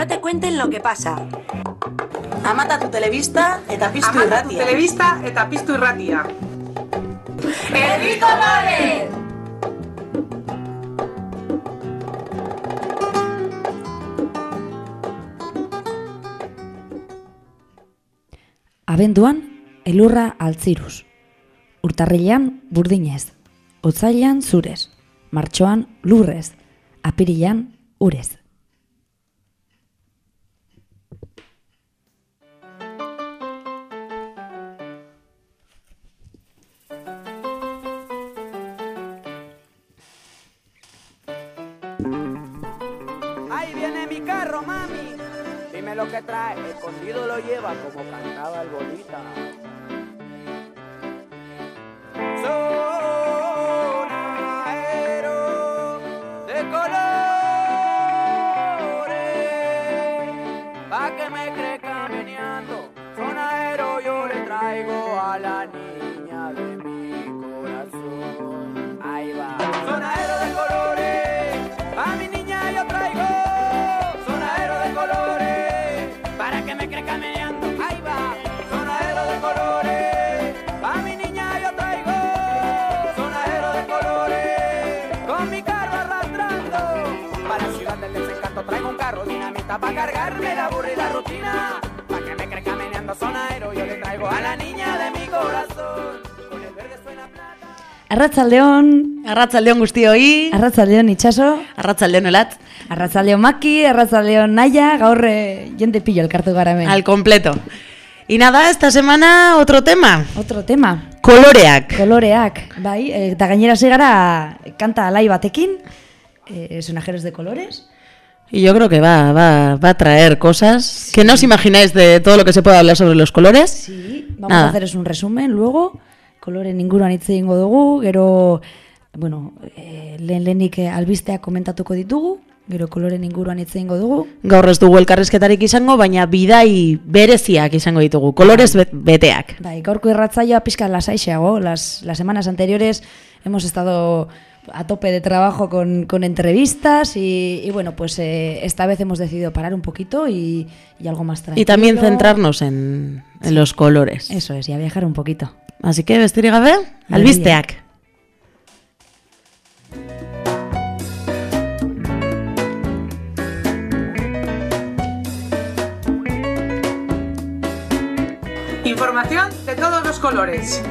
no te cuenten lo que pasa. Amata tu telebista eta piztu Amata tu irratia. telebista eta piztu irratia. ¡Herri Colores! Abenduan, elurra altziruz. Urtarrilean, burdinez. Otzailean, zurez. Martxoan, lurrez. Apirilean, urez. Lo que trae. Escondido lo lleva como cantaba el bolita. Arratzaldeon, Arratzaldeon guztioi. arratzaldeon itxaso, Arratzaldeon elat. arratzaldeon maki, arratzaldeon naia, gaur eh, jende pillo elkartu gara hemen. Al completo. Y nada, esta semana otro tema. Otro tema, Koloreak. koloreak, bai, eh, eta gainera gara kanta alai batekin, eh, sonajeros de colores. Y yo creo que va, va, va a traer cosas que no os imagináis de todo lo que se puede hablar sobre los colores. Sí, vamos Nada. a hacer es un resumen luego, kolore inguruan hitz egingo dugu, gero, bueno, eh, lehen lehenik eh, albisteak komentatuko ditugu, gero koloren inguruan hitz egingo dugu, Gaur ez dugu elkarrezketarik izango, baina bidai bereziak izango ditugu. Kolores bet- beteak. Bai, gaurko irratzaioa pizka lasaixeago. Las, las semanas anteriores hemos estado a tope de trabajo con, con entrevistas y, y bueno, pues eh, esta vez hemos decidido parar un poquito y, y algo más tranquilo. Y también centrarnos en, en los colores. Eso es, y a viajar un poquito. Así que bestirik gabe, albisteak. Información de todos los colores.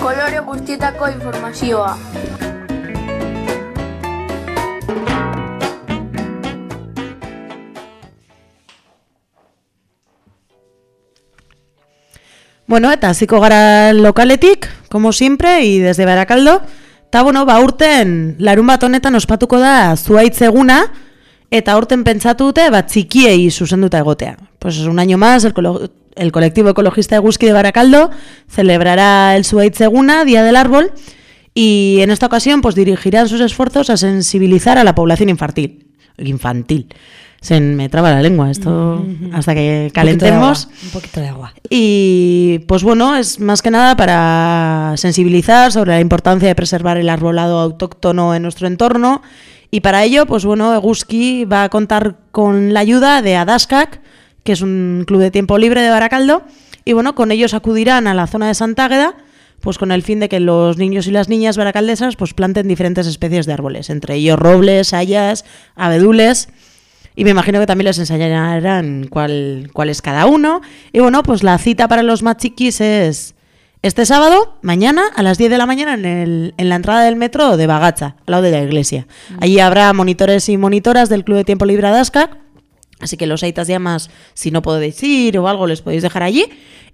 Kolore guztietako informazioa. Bueno, eta hasiko gara lokaletik, como siempre, y desde Barakaldo. Ta bueno, ba urten larun bat honetan ospatuko da zuaitz eguna, eta urten pentsatu dute bat txikiei zuzenduta egotea. Pues un año más, el, el colectivo ecologista Eguzki de Baracaldo celebrará el zuaitz eguna, Día del Árbol, y en esta ocasión pues dirigirán sus esfuerzos a sensibilizar a la población infantil. Infantil. Se me traba la lengua esto hasta que calentemos. Un poquito de agua. Y pues bueno, es más que nada para sensibilizar sobre la importancia de preservar el arbolado autóctono en nuestro entorno. Y para ello, pues bueno, Eguski va a contar con la ayuda de Adaskak, que es un club de tiempo libre de Baracaldo. Y bueno, con ellos acudirán a la zona de Santágueda, pues con el fin de que los niños y las niñas baracaldesas pues planten diferentes especies de árboles, entre ellos robles, hayas, abedules. Y me imagino que también les enseñarán cuál, cuál es cada uno. Y bueno, pues la cita para los más chiquis es este sábado, mañana, a las 10 de la mañana, en, el- en la entrada del metro de Bagacha, al lado de la iglesia. Allí habrá monitores y monitoras del Club de Tiempo Libre Adascac. Así que los aitas llamas, si no podéis ir o algo, les podéis dejar allí.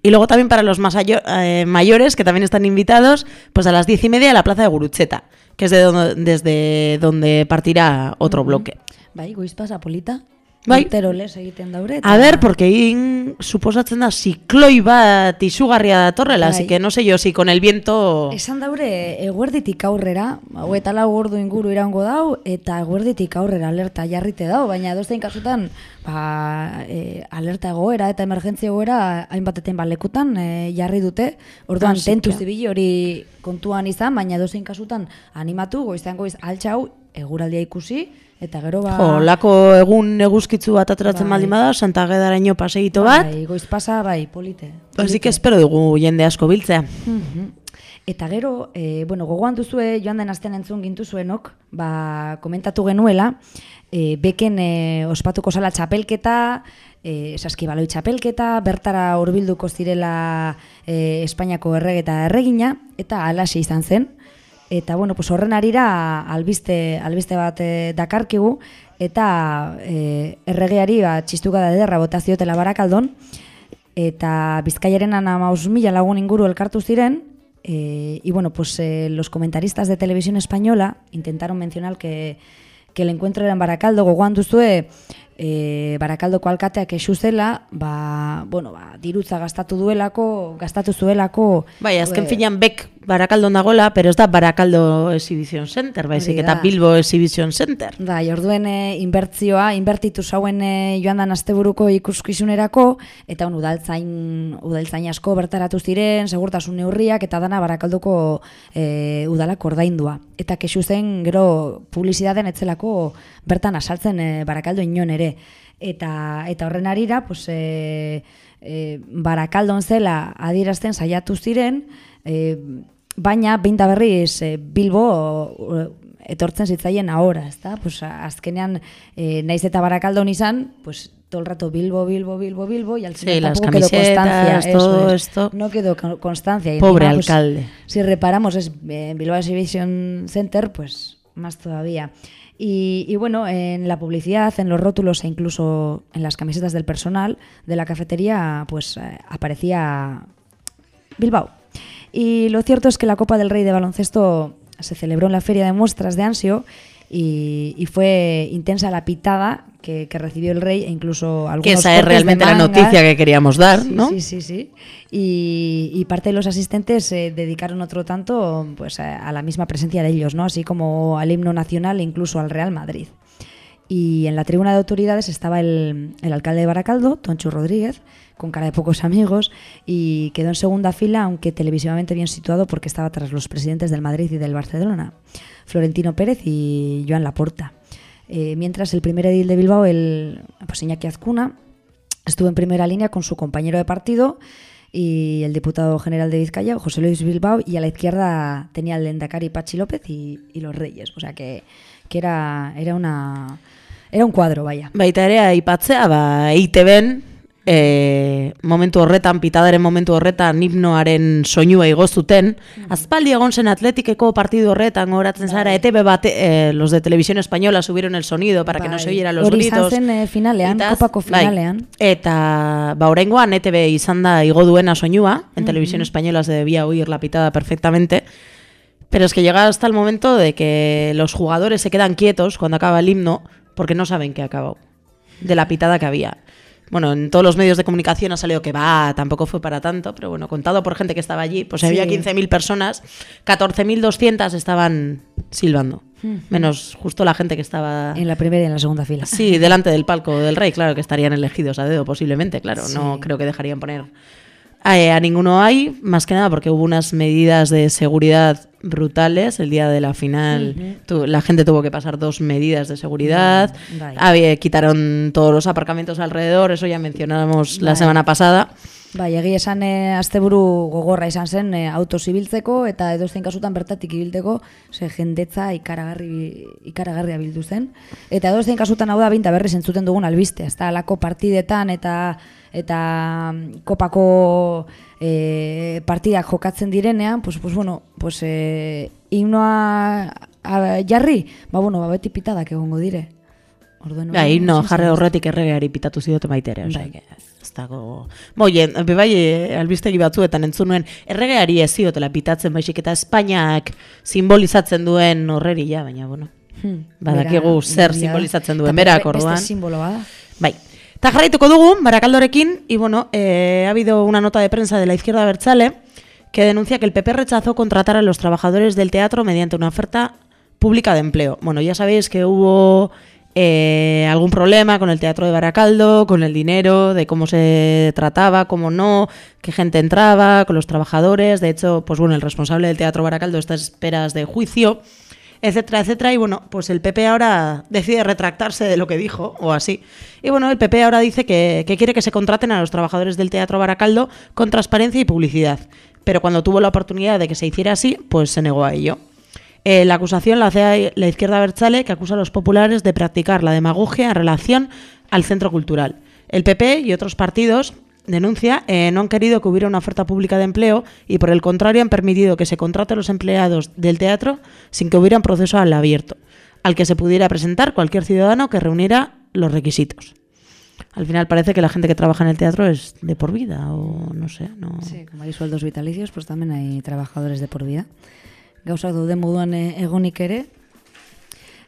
Y luego también para los más eh, mayores, que también están invitados, pues a las diez y media a la plaza de Gurutzeta, que es de donde, desde donde partirá otro bloque. Bai, goiz pasa polita. Bai. Urtero lez egiten daure. A ver, porque egin suposatzen da zikloi bat izugarria datorrela, así Bai. que no sé yo si con el viento... Esan daure eguerditik aurrera, hau eta lau ordu inguru iraungo dau, eta eguerditik aurrera alerta jarrite dau, baina edozein kasutan ba, e, alerta egoera eta emergentzia egoera hainbateten balekutan e, jarri dute, orduan Así tentu zibili hori kontuan izan, baina edozein kasutan animatu, goiztean goiz altxau, eguraldia ikusi, Eta gero ba... Jo, lako egun eguzkitzu bat ateratzen Bai. baldin bada, Santa Gedaraino paseito bat, Bai, goiz pasa, bai, polite. Así que espero dugu jende asko biltzea. Mhm. Eta gero, e, bueno, gogoan duzue, joan den astean entzun gintu zuenok, ba, komentatu genuela, e, beken e, ospatuko zala txapelketa, e, saskibaloi txapelketa, bertara hurbilduko zirela e, Espainiako errege eta erregina, eta alaxe izan zen. Eta, bueno, pues horren arira albiste, albiste bat e, dakarkigu, eta e, erregeari ba, txistuka da ederra botaziotela barakaldon, eta Bizkaiaren anamaus mila lagun inguru elkartu ziren, eh, y bueno, pues eh, los comentaristas de televisión española intentaron mencionar que, que el encuentro era en Baracaldo, gogoan duzue, e, Barakaldoko alkateak esu zela, ba, bueno, ba, dirutza gastatu duelako, gastatu zuelako... Bai, azken eh, finan bek Barakaldon dagoela, pero ez da Barakaldo Exhibition Center, baizik eta da. Bilbo Exhibition Center. Bai, orduen e, inbertzioa, inbertitu zauen e, joan dan asteburuko ikuskizunerako, eta on, udaltzain, udaltzain asko bertaratu ziren, segurtasun neurriak, eta dana barakaldoko e, udalak ordaindua. Eta kesu zen, gero, publizidaden etzelako bertan asaltzen e, barakaldo inon ere. Eta, eta horren arira, pues, e, e, barakaldon zela adierazten saiatu ziren, e, baina behin da berriz e, Bilbo e, etortzen zitzaien ahora, ezta? Pues azkenean eh, naiz eta barakaldon izan, pues todo el rato Bilbo, Bilbo, Bilbo, Bilbo y al Sí, final las tampoco quedó constancia. todo es. esto. No quedó con- constancia. Y Pobre encima, pues, alcalde. si reparamos es eh, en Bilbao Exhibition Center, pues más todavía. Y, bueno, en la publicidad, en los rótulos e incluso en las camisetas del personal de la cafetería, pues eh, aparecía Bilbao. Y lo cierto es que la Copa del Rey de baloncesto se celebró en la Feria de Muestras de Ansio y, y fue intensa la pitada que, que recibió el rey e incluso algunos Que esa es realmente la noticia que queríamos dar, Sí, ¿no? Sí, sí, sí. Y, y parte de los asistentes se dedicaron otro tanto pues, a, a la misma presencia de ellos, ¿no? así como al himno nacional e incluso al Real Madrid. Y en la tribuna de autoridades estaba el, el alcalde de Baracaldo, Tonchu Rodríguez, con cara de pocos amigos, y quedó en segunda fila, aunque televisivamente bien situado porque estaba tras los presidentes del Madrid y del Barcelona, Florentino Pérez y Joan Laporta. Eh, mientras el primer edil de Bilbao, el pues Iñaki Azcuna, estuvo en primera línea con su compañero de partido y el diputado general de Vizcaya, José Luis Bilbao, y a la izquierda tenía el Endacari Pachi López y, y los Reyes. O sea que, que era, era una era un cuadro, vaya. Baita ere, aipatzea, ba, EITB-en, e, momentu horretan, pitadaren momentu horretan, himnoaren soinua igozuten, azpaldi egon zen atletikeko partidu horretan, goratzen zara, ETB bat, eh, los de televisión española subieron el sonido para que no se Bai. oyeran los Hori izan gritos. zen, eh, finalean, Itaz, kopako bai. finalean. Eta, ba, oraingoan ETB izan da igo duena soinua, en televisión española se debía oír la pitada perfectamente, Pero es que llega hasta el momento de que los jugadores se quedan quietos cuando acaba el himno porque no saben que ha acabado. De la pitada que había. Bueno, en todos los medios de comunicación ha salido que va, tampoco fue para tanto, pero bueno, contado por gente que estaba allí, pues Sí. había 15.000 personas, 14.200 estaban silbando. Menos justo la gente que estaba En la primera y en la segunda fila. Sí, delante del palco del rey, claro que estarían elegidos a dedo posiblemente, claro, no creo que dejarían poner a, a ninguno ahí, más que nada porque hubo unas medidas de seguridad brutales el día de la final. tu- la gente tuvo que pasar dos medidas de seguridad, Mm, vaya. había- quitaron todos los aparcamientos alrededor, eso ya mencionábamos la Vaya. semana pasada. Bai, egia esan e, asteburu gogorra izan zen e, autos ibiltzeko eta edozein kasutan bertatik ibilteko ze jendetza ikaragarri, ikaragarria bildu zen. Eta edozein kasutan hau da binta berriz entzuten dugun albiste, ez da alako partidetan eta eta mm, kopako e, partidak jokatzen direnean, pues, pues bueno, pues, e, himnoa a, jarri, ba bueno, ba beti pitadak egongo dire. Orduen, Bai, no, ezin jarre zen. horretik erregeari pitatu ziote baita ere, osea, Bai. ez dago... Boien, bai, eh, albistegi batzuetan entzun nuen, erregeari ez ziotela pitatzen baizik eta Espainiak simbolizatzen duen horreri ja, baina, bueno, Hmm, badakigu zer simbolizatzen duen berak, beste orduan. simbolo bada. Bai. Eta jarraituko dugu, Barakaldorekin, y bueno, eh, ha habido una nota de prensa de la izquierda Bertzale que denuncia que el PP rechazó contratar a los trabajadores del teatro mediante una oferta pública de empleo. Bueno, ya sabéis que hubo eh, algún problema con el teatro de Baracaldo, con el dinero, de cómo se trataba, cómo no, qué gente entraba, con los trabajadores. De hecho, pues bueno, el responsable del teatro Baracaldo está a esperas de juicio. Etcétera, etcétera. Y bueno, pues el PP ahora decide retractarse de lo que dijo, o así. Y bueno, el PP ahora dice que, quiere que se contraten a los trabajadores del Teatro Baracaldo con transparencia y publicidad. Pero cuando tuvo la oportunidad de que se hiciera así, pues se negó a ello. Eh, la acusación la hace la izquierda Berchale, que acusa a los populares de practicar la demagogia en relación al centro cultural. El PP y otros partidos denuncia, eh, no han querido que hubiera una oferta pública de empleo y por el contrario han permitido que se contrate a los empleados del teatro sin que hubiera un proceso al abierto, al que se pudiera presentar cualquier ciudadano que reuniera los requisitos. Al final parece que la gente que trabaja en el teatro es de por vida o no sé, no. Sí, como hay sueldos vitalicios, pues también hay trabajadores de por vida. Gauzak daude moduan eh, egonik ere.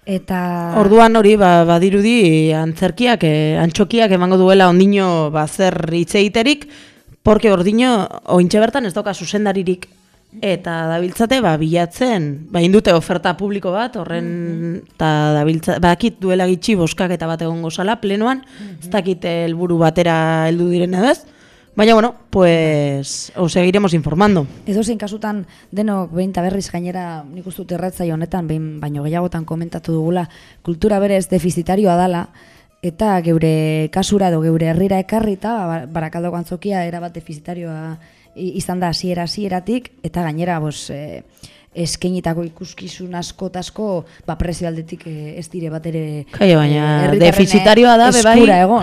Eta... Orduan hori ba, badirudi antzerkiak, eh, antxokiak emango duela ondino ba, zer hitz egiterik, porque ordino ointxe bertan ez dauka zuzendaririk. Eta dabiltzate ba, bilatzen, ba, indute oferta publiko bat, horren, eta dabiltza, bakit duela gitxi boskak eta bat egongo zala, plenoan, ez dakit helburu batera heldu diren edo ez, Baina, bueno, pues, os seguiremos informando. Edo zein kasutan, denok behin berriz gainera nik uste dut erratzai honetan, behin baino gehiagotan komentatu dugula, kultura berez defizitarioa dala, eta geure kasura edo geure herrira ekarri eta ba- barakaldo gantzokia erabat defizitarioa izan da hasiera hasieratik eta gainera bos, e, eskeinitako ikuskizun asko eta asko ba, prezio aldetik eh, ez dire bat ere Kai, baina herritarren, defizitarioa da, bebai,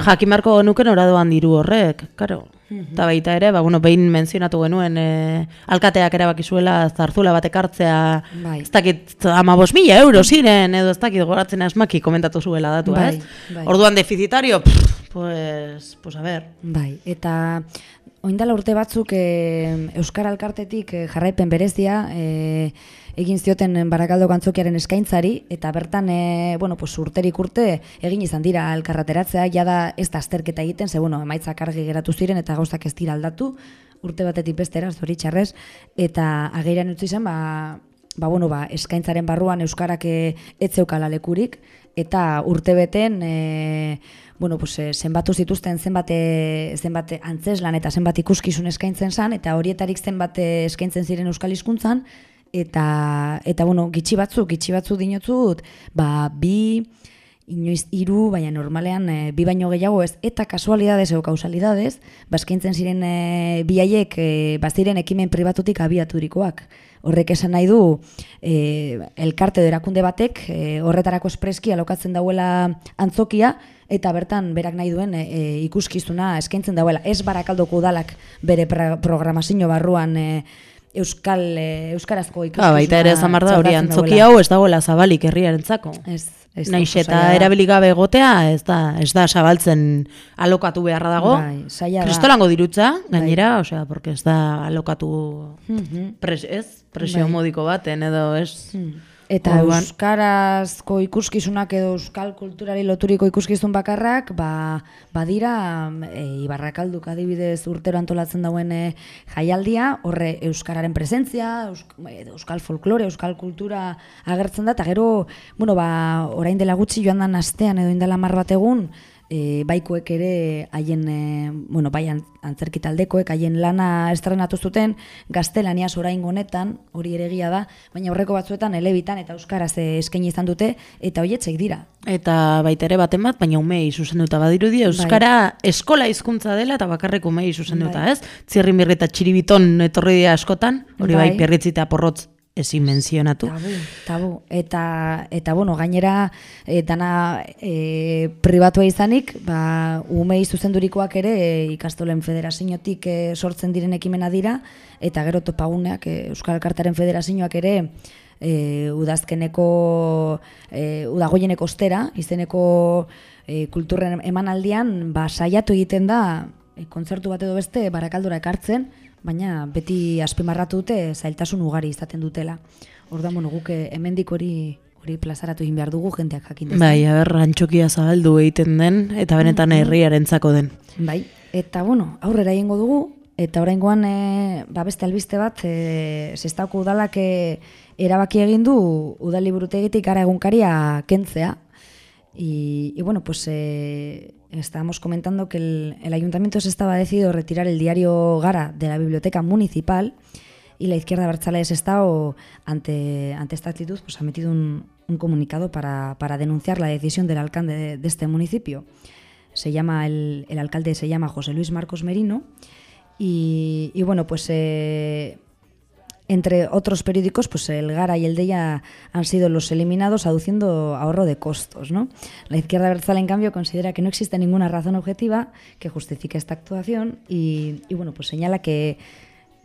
jakimarko nuken oradoan diru horrek, karo. Eta baita ere, ba, bueno, behin menzionatu genuen, e, alkateak erabaki zuela zarzula bat ekartzea, Bai. ez dakit, ama bos mila euro ziren, edo ez dakit goratzen asmaki komentatu zuela datua, Bai, ez? bai. Orduan defizitario, pff, pues, pues a ver. Bai, eta oindala urte batzuk e, Euskara Alkartetik eh, jarraipen berezia e, egin zioten Barakaldo Gantzokiaren eskaintzari, eta bertan, e, bueno, pues urterik urte egin izan dira alkarrateratzea, jada ez da azterketa egiten, ze, bueno, emaitzak argi geratu ziren eta gauzak ez dira aldatu, urte batetik bestera, zoritxarrez, eta ageiran utzi zen, ba, ba, bueno, ba, eskaintzaren barruan Euskarak eh, ez zeukala lekurik, eta urtebeten e, bueno, pues, eh, zenbatu zituzten zenbat, eh, zenbat antzeslan eta zenbat ikuskizun eskaintzen zan, eta horietarik zenbat eh, eskaintzen ziren Euskal Hizkuntzan, eta, eta bueno, gitxi batzuk, gitxi batzuk dinotzut, ba, bi, inoiz hiru, baina normalean e, bi baino gehiago ez, eta kasualidades edo kausalidades, baskaintzen ziren e, bi haiek e, baziren ekimen pribatutik abiaturikoak. Horrek esan nahi du, e, elkarte erakunde batek e, horretarako espreski alokatzen dauela antzokia, eta bertan berak nahi duen e, e, ikuskizuna eskaintzen dauela. Ez barakaldoko udalak bere programazio barruan e, Euskal, e, Euskarazko ikuskizuna Ah, baita ere esan da hori antzoki hau ez dagoela zabalik herriarentzako. Ez, ez Naiz eta erabili gabe egotea, ez da, ez da zabaltzen alokatu beharra dago. Bai. Kristolango dirutza, gainera, osea, porque ez da alokatu Mhm. pres, ez, presio Bai. modiko baten, edo ez. Eta Orduan- euskarazko ikuskizunak edo euskal kulturari loturiko ikuskizun bakarrak, ba, badira e, Ibarrakalduk adibidez urtero antolatzen dauen e, jaialdia, horre euskararen presentzia, eusk, edo euskal folklore, euskal kultura agertzen da, eta gero, bueno, ba, orain dela gutxi joan dan astean edo indela mar bat egun, e, baikoek ere haien, e, bueno, bai an- antzerki taldekoek haien lana estrenatu zuten gaztelaniaz orain honetan, hori ere egia da, baina aurreko batzuetan elebitan eta euskaraz eh, eskaini izan dute eta hoietzek dira. Eta baita ere baten bat, baina umei zuzenduta badirudi, Euskara eskola hizkuntza dela eta bakarrik umei zuzenduta, Bai. ez? Txirri mirri eta txiribiton etorri dira askotan, hori bai, Bai. perritzita porrotz ezin menzionatu. Tabu, tabu. Eta, eta bueno, gainera, e, dana e, pribatua izanik, ba, umei zuzendurikoak ere e, ikastolen federaziotik e, sortzen diren ekimena dira, eta gero topaguneak, e, Euskal Kartaren federazioak ere, e, udazkeneko, e, udagoieneko ostera, izeneko e, kulturren emanaldian, ba, saiatu egiten da, e, kontzertu bat edo beste, barakaldura ekartzen, baina beti azpimarratu dute zailtasun ugari izaten dutela. Orduan, bueno, guk eh, hemendik hori hori plazaratu egin behar dugu jenteak jakin dezan. Bai, aber, antxokia zabaldu egiten den, eta benetan herriarentzako den. Bai, eta bueno, aurrera egingo dugu, eta oraingoan e, ba beste albiste bat, e, sestauko udalak e, erabaki egin du udaliburutegitik gara egunkaria kentzea. Y, bueno, pues eh, estábamos comentando que el, ayuntamiento se estaba decidido retirar el diario Gara de la biblioteca municipal y la izquierda Berchale Estado, ante, ante esta actitud, pues ha metido un, un comunicado para, para, denunciar la decisión del alcalde de, de este municipio. Se llama el, el, alcalde se llama José Luis Marcos Merino y, y bueno, pues eh, entre otros periódicos, pues el Gara y el Deya han sido los eliminados aduciendo ahorro de costos. ¿no? La izquierda versal, en cambio, considera que no existe ninguna razón objetiva que justifique esta actuación y, y bueno, pues señala que,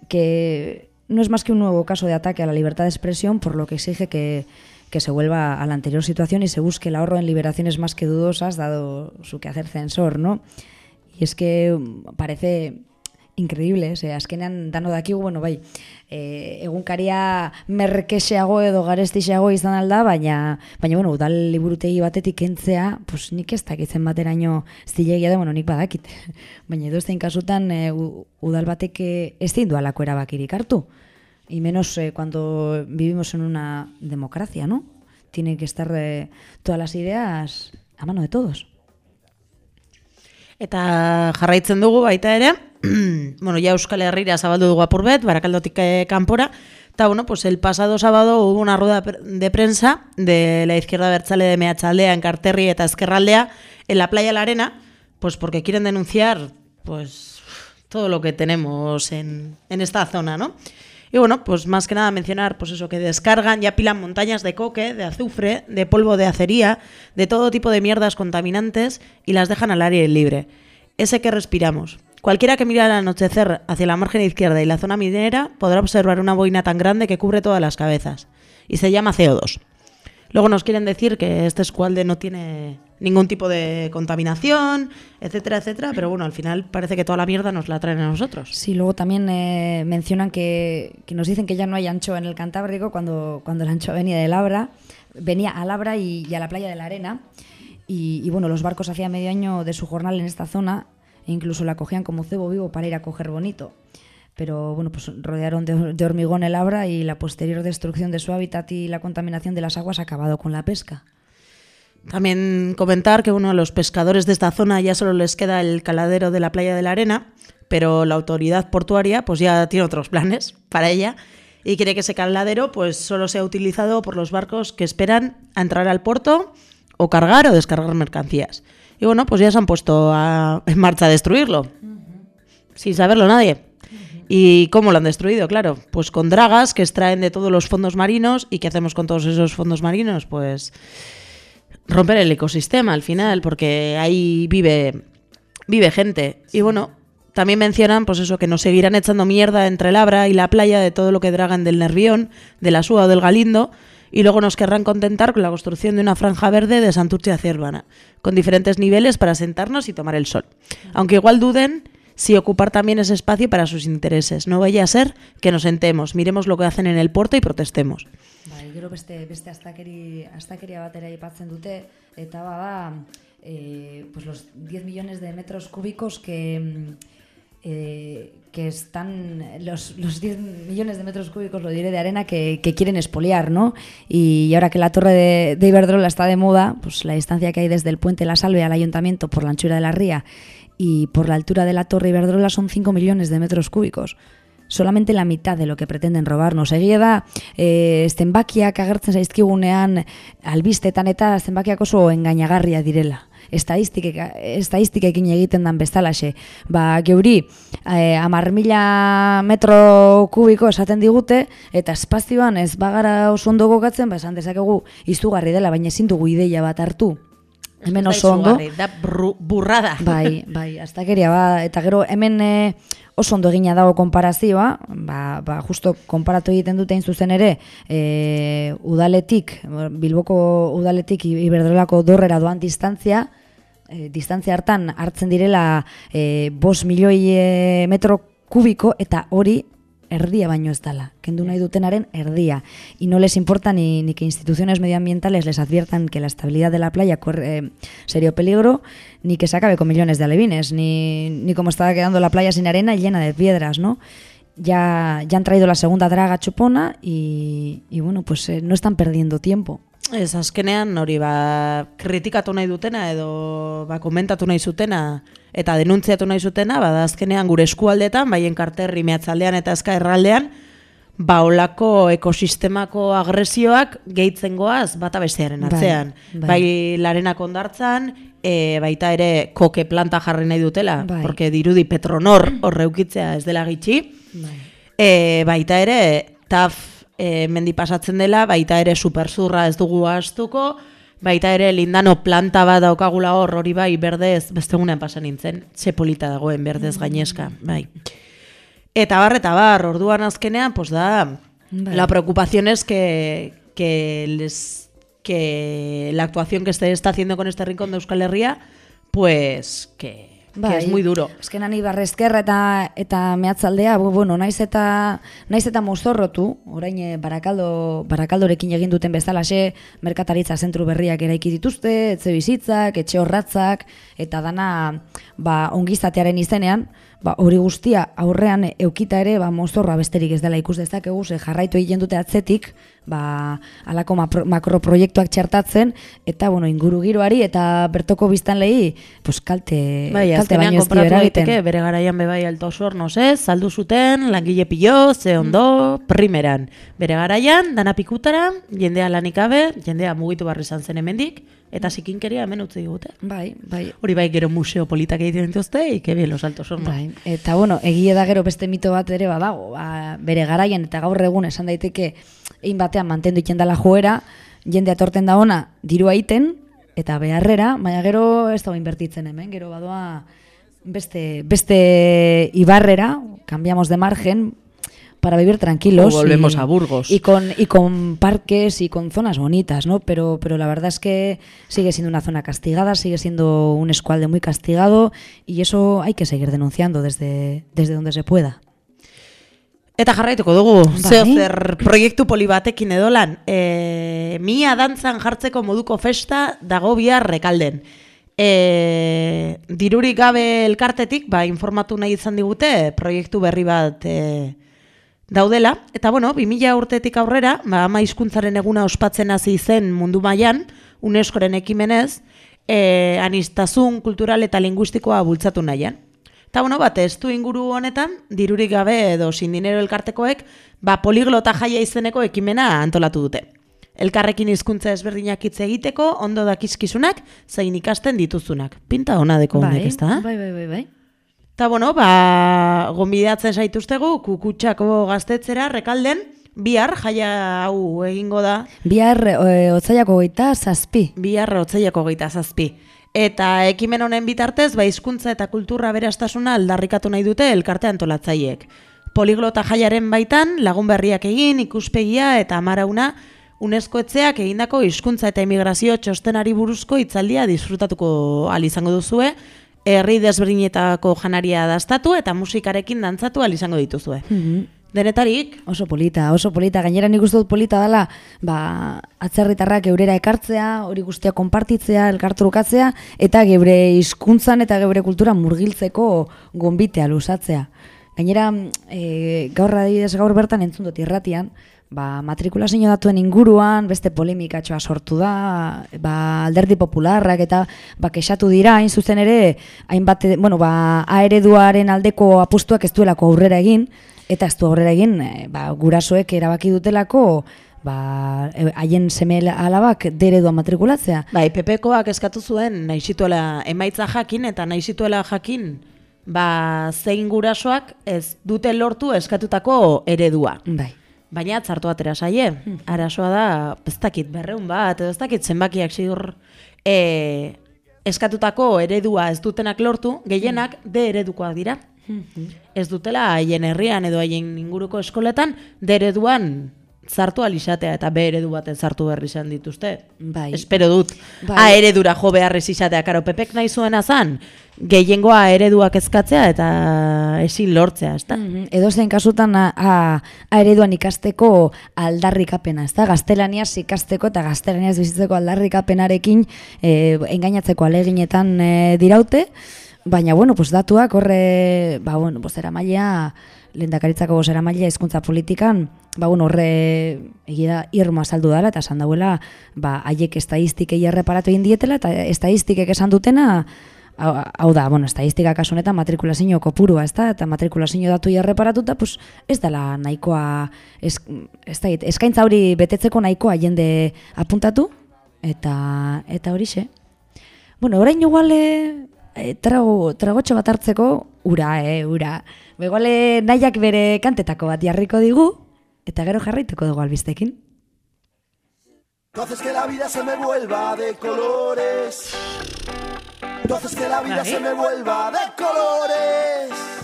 que no es más que un nuevo caso de ataque a la libertad de expresión, por lo que exige que, que se vuelva a la anterior situación y se busque el ahorro en liberaciones más que dudosas, dado su quehacer censor. ¿no? Y es que parece increíble, ze, azkenean dano dakigu, bueno, bai, e, egunkaria merkexeago edo garestixeago izan alda, baina, baina bueno, udal liburutegi batetik kentzea, pues nik ez dakitzen bateraino zilegia da, bueno, nik badakit. baina edo zein kasutan e, udal batek ez zein dualako erabakirik hartu. Y menos eh, cuando vivimos en una democracia, ¿no? Tienen que estar eh, todas las ideas a mano de todos. Eta jarraitzen dugu baita ere, bueno, ya Euskal Herrira zabaldu dugu apurbet, barakaldotik eh, kanpora, eta bueno, pues el pasado sábado hubo una rueda de prensa de la izquierda bertzale de Meachaldea en Carterri eta Esquerraldea en la playa La Arena, pues porque quieren denunciar pues todo lo que tenemos en, en esta zona, ¿no? Y bueno, pues más que nada mencionar pues eso que descargan y apilan montañas de coque, de azufre, de polvo de acería, de todo tipo de mierdas contaminantes y las dejan al aire libre. Ese que respiramos. Cualquiera que mire al anochecer hacia la margen izquierda y la zona minera podrá observar una boina tan grande que cubre todas las cabezas. Y se llama CO2. Luego nos quieren decir que este escualde no tiene ningún tipo de contaminación, etcétera, etcétera, pero bueno, al final parece que toda la mierda nos la traen a nosotros. Sí, luego también eh, mencionan que, nos dicen que ya no hay ancho en el Cantábrico cuando, cuando el ancho venía de Labra, venía a Labra y, y a la playa de la Arena. Y, y, bueno, los barcos hacían medio año de su jornal en esta zona incluso la cogían como cebo vivo para ir a coger bonito. Pero bueno, pues rodearon de, de hormigón el Abra y la posterior destrucción de su hábitat y la contaminación de las aguas ha acabado con la pesca. También comentar que uno de los pescadores de esta zona ya solo les queda el caladero de la playa de la Arena, pero la autoridad portuaria pues ya tiene otros planes para ella y quiere que ese caladero pues solo sea utilizado por los barcos que esperan a entrar al puerto o cargar o descargar mercancías. Y bueno, pues ya se han puesto en marcha a destruirlo, sin saberlo nadie. ¿Y cómo lo han destruido? Claro, pues con dragas que extraen de todos los fondos marinos. ¿Y qué hacemos con todos esos fondos marinos? Pues romper el ecosistema al final, porque ahí vive, vive gente. Y bueno, también mencionan pues eso, que nos seguirán echando mierda entre el Abra y la playa de todo lo que dragan del Nervión, de la Súa o del Galindo, y luego nos querrán contentar con la construcción de una franja verde de Santurce a Ciervana, con diferentes niveles para sentarnos y tomar el sol. Aunque igual duden si ocupar también ese espacio para sus intereses. No vaya a ser que nos sentemos, miremos lo que hacen en el puerto y protestemos. Bai, gero beste, beste astakeri, astakeria batera aipatzen dute, eta bada, eh, pues los 10 millones de metros cúbicos que... Eh, que están los, los 10 millones de metros cúbicos, lo diré, de arena que, que quieren expoliar, ¿no? Y ahora que la torre de, de Iberdrola está de moda, pues la distancia que hay desde el puente La Salve al ayuntamiento por la anchura de la ría y por la altura de la torre Iberdrola son 5 millones de metros cúbicos. Solamente la mitad de lo que pretenden robarnos. Egia da, e, zenbakiak agertzen zaizkigunean albistetan eta zenbakiak oso engainagarria direla estadistikekin egiten dan bezalaxe. Ba, geuri, eh, amar mila metro kubiko esaten digute, eta espazioan ez bagara oso ondo gokatzen, ba, esan dezakegu izugarri dela, baina ezin dugu ideia bat hartu. Hemen oso ondo. Da burrada. Bai, bai, astakeria, ba, eta gero hemen e, oso ondo egina dago konparazioa, ba, ba, justo konparatu egiten dute hain zuzen ere, e, udaletik, Bilboko udaletik Iberdrolako dorrera doan distantzia, e, distantzia hartan hartzen direla e, bos milioi e, metro kubiko eta hori erdia baino ez dala, kendu nahi dutenaren erdia. Y no les importa ni, ni que instituciones medioambientales les adviertan que la estabilidad de la playa corre eh, serio peligro, ni que se acabe con millones de alevines, ni, ni como está quedando la playa sin arena y llena de piedras, ¿no? Ya, ya han traído la segunda draga chupona y, y bueno, pues eh, no están perdiendo tiempo. Ez, azkenean hori ba, kritikatu nahi dutena edo ba, komentatu nahi zutena eta denuntziatu nahi zutena, ba, azkenean gure eskualdetan, baien karterri mehatzaldean eta ezka erraldean, ba olako ekosistemako agresioak gehitzen goaz bata bestearen Bai, atzean. bai. Bai, larenak ondartzan, e, baita ere koke planta jarri nahi dutela, Bai. porque dirudi Petronor horre ukitzea ez dela gitxi. E, baita ere, taf e, mendi pasatzen dela, baita ere superzurra ez dugu astuko, baita ere lindano planta bat daukagula hor, hori bai, berdez, beste egunean pasa nintzen, txe polita dagoen berdez gaineska, bai. Eta bar, eta bar, orduan azkenean, pues da, Bai. la preocupación es que, que les que la actuación que se está haciendo con este rincón de Euskal Herria, pues que, que es muy duro. Eskenan ibarrezkerra eta eta mehatzaldea, bu, bueno, naiz eta naiz eta mozorrotu, orain eh, Barakaldo Barakaldorekin egin duten bezalaxe merkataritza zentru berriak eraiki dituzte, etxe bizitzak, etxe horratzak eta dana ba ongizatearen izenean, ba hori guztia aurrean eukita ere ba mozorra besterik ez dela ikus dezakegu, ze jarraitu egiten dute atzetik, ba mapro- makroproiektuak txertatzen eta bueno, ingurugiroari eta bertoko biztanlei pues kalte Bai, kalte baino ez daiteke, bere garaian bebai alto sornoz ez, saldu zuten, langile pilo, ze ondo, primeran. Bere garaian, dana pikutara, jendea lanik gabe, jendea mugitu barri izan zen hemendik, eta zikinkeria hemen utzi digute. Bai, bai. Hori bai gero museo politak egiten dituzte, ike bien los altos hornos. Bai, eta bueno, egie da gero beste mito bat ere badago, ba, bere garaian eta gaur egun esan daiteke egin batean mantendu dela joera, jende atorten da ona dirua iten eta beharrera, baina gero ez dago inbertitzen hemen, gero badoa beste, beste ibarrera, cambiamos de margen, para vivir tranquilos. O volvemos a Burgos. Y con, y con parques y con zonas bonitas, ¿no? Pero, pero la verdad es que sigue siendo una zona castigada, sigue siendo un escualde muy castigado y eso hay que seguir denunciando desde, desde donde se pueda. Eta jarraituko dugu, Bai. zeo zer proiektu poli batekin edo lan. E, mia dantzan jartzeko moduko festa dago bihar rekalden. E, dirurik gabe elkartetik, ba, informatu nahi izan digute, proiektu berri bat e, daudela. Eta bueno, 2000 urtetik aurrera, ba, ama hizkuntzaren eguna ospatzen hasi zen mundu mailan UNESCOren ekimenez, e, anistazun kultural eta linguistikoa bultzatu nahian. Eta bueno, bat, ez du inguru honetan, dirurik gabe edo sin dinero elkartekoek, ba, poliglota jaia izeneko ekimena antolatu dute. Elkarrekin hizkuntza ezberdinak hitz egiteko, ondo dakizkizunak, zein ikasten dituzunak. Pinta ona deko honek, ez da? bai, bai, bai, bai. Eta bueno, ba, gonbidatzen zaituztegu, kukutxako gaztetzera, rekalden, bihar jaia hau egingo da, Bihar e, otzaiako goita zazpi. bihar otzeiako geita zazpi. Eta ekimen honen bitartez, ba, hizkuntza eta kultura berastasuna aldarrikatu nahi dute elkarte antolatzaiek. Poliglota jaiaren baitan, lagun berriak egin, ikuspegia eta amarauna, UNESCO etxeak egindako hizkuntza eta emigrazio txostenari buruzko hitzaldia disfrutatuko al izango duzue, herri desberdinetako janaria dastatu eta musikarekin dantzatu al izango dituzue. Denetarik, Oso polita, oso polita. Gainera nik uste dut polita dela, ba, atzerritarrak eurera ekartzea, hori guztia konpartitzea, elkartrukatzea, eta gebre hizkuntzan eta gebre kultura murgiltzeko gonbitea lusatzea. Gainera, e, gaur adibidez gaur bertan entzun dut irratian, ba, matrikulazio datuen inguruan, beste polemikatxoa sortu da, ba, alderdi popularrak eta ba, kexatu dira, hain zuzen ere, hainbat, bueno, ba, aereduaren aldeko apustuak ez duelako aurrera egin, eta ez du aurrera egin, e, ba, gurasoek erabaki dutelako, ba, e, haien seme alabak deredua matrikulatzea. Bai, PPkoak eskatu zuen nahi zituela emaitza jakin eta nahi zituela jakin ba, zein gurasoak ez dute lortu eskatutako eredua. Bai. Baina txartu atera saie, arazoa da, ez dakit berreun bat, ez dakit zenbakiak zidur e, eskatutako eredua ez dutenak lortu, gehienak de eredukoak dira. Ez dutela haien herrian edo haien inguruko eskoletan de ereduan zartu alizatea eta B eredu baten zartu berri izan dituzte. Bai. Espero dut. Bai. A eredura jo beharrez izatea. Karo, pepek nahi zuena zan, gehiengoa ereduak eskatzea eta ezin lortzea, ezta? Mhm. Edo zein kasutan a, a, a ereduan ikasteko aldarrikapena, ez da? Gaztelaniaz ikasteko eta gaztelaniaz bizitzeko aldarrikapenarekin e, engainatzeko aleginetan e, diraute, baina, bueno, pues datuak horre, ba, bueno, pues eramailea, lehendakaritzako bosera maila hizkuntza politikan, ba, bueno, horre egia irma saldu dela, eta esan dauela, ba, haiek estadistikei erreparatu egin dietela, eta estadistikek esan dutena, hau, da, bueno, estadistika kasu honetan matrikulazio kopurua, ez da, eta matrikulazio datu jarreparatuta, pues, ez dela nahikoa, ez, ez da, eskaintza hori betetzeko nahikoa jende apuntatu, eta eta horixe. Bueno, orain igual e, trago, tragotxo bat hartzeko, ura, eh, ura. Igual eh, nahiak bere kantetako bat jarriko digu, eta gero jarraituko dugu albistekin. Tú haces que la vida se me vuelva de colores. Tú haces que la vida se me vuelva de colores.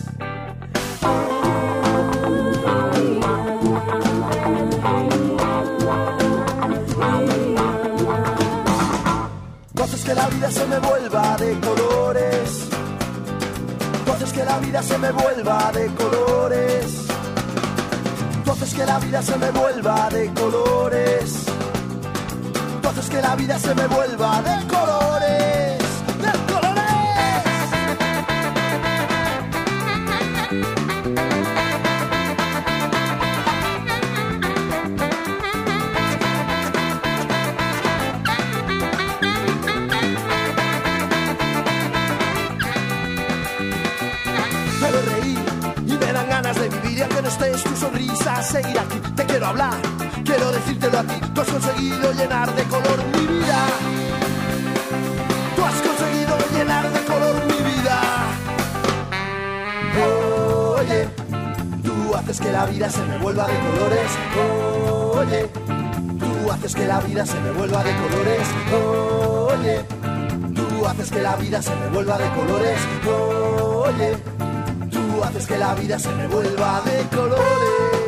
Que la vida se me vuelva de colores. Tú que la vida se me vuelva de colores. Tú que la vida se me vuelva de colores. Tú que la vida se me vuelva de colores. Seguir aquí. Te quiero hablar, quiero decírtelo a ti. Tú has conseguido llenar de color mi vida. Tú has conseguido llenar de color mi vida. Oye, tú haces que la vida se me vuelva de colores. Oye, tú haces que la vida se me vuelva de colores. Oye, tú haces que la vida se me vuelva de colores. Oye, tú haces que la vida se me vuelva de colores.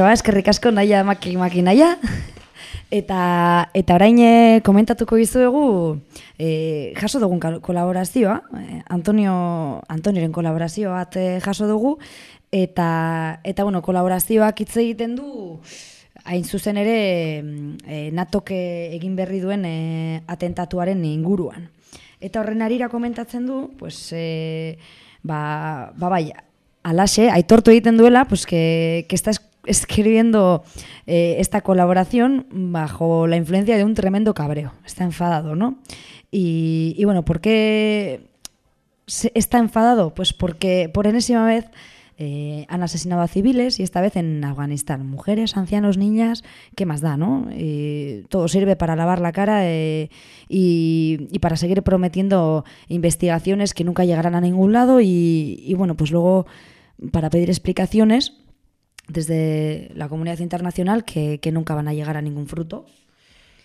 Kantatxoa, eskerrik asko naia maki maki naia. Eta, eta orain eh, komentatuko dizuegu e, jaso dugun kolaborazioa, eh, Antonio, Antonioren kolaborazioa bat eh, jaso dugu, eta, eta bueno, kolaborazioak hitz egiten du, hain zuzen ere e, natok eh, egin berri duen e, atentatuaren inguruan. Eta horren arira komentatzen du, pues, e, ba, ba bai, alaxe, aitortu egiten duela, pues que, que está es- escribiendo eh, esta colaboración bajo la influencia de un tremendo cabreo. Está enfadado, ¿no? Y, bueno, ¿por qué está enfadado? Pues porque por enésima vez eh, han asesinado a civiles y esta vez en Afganistán. Mujeres, ancianos, niñas, ¿qué más da, no? Eh, todo sirve para lavar la cara y, para seguir prometiendo investigaciones que nunca llegarán a ningún lado y bueno, pues luego para pedir explicaciones desde la comunidad internacional que, que nunca van a llegar a ningún fruto.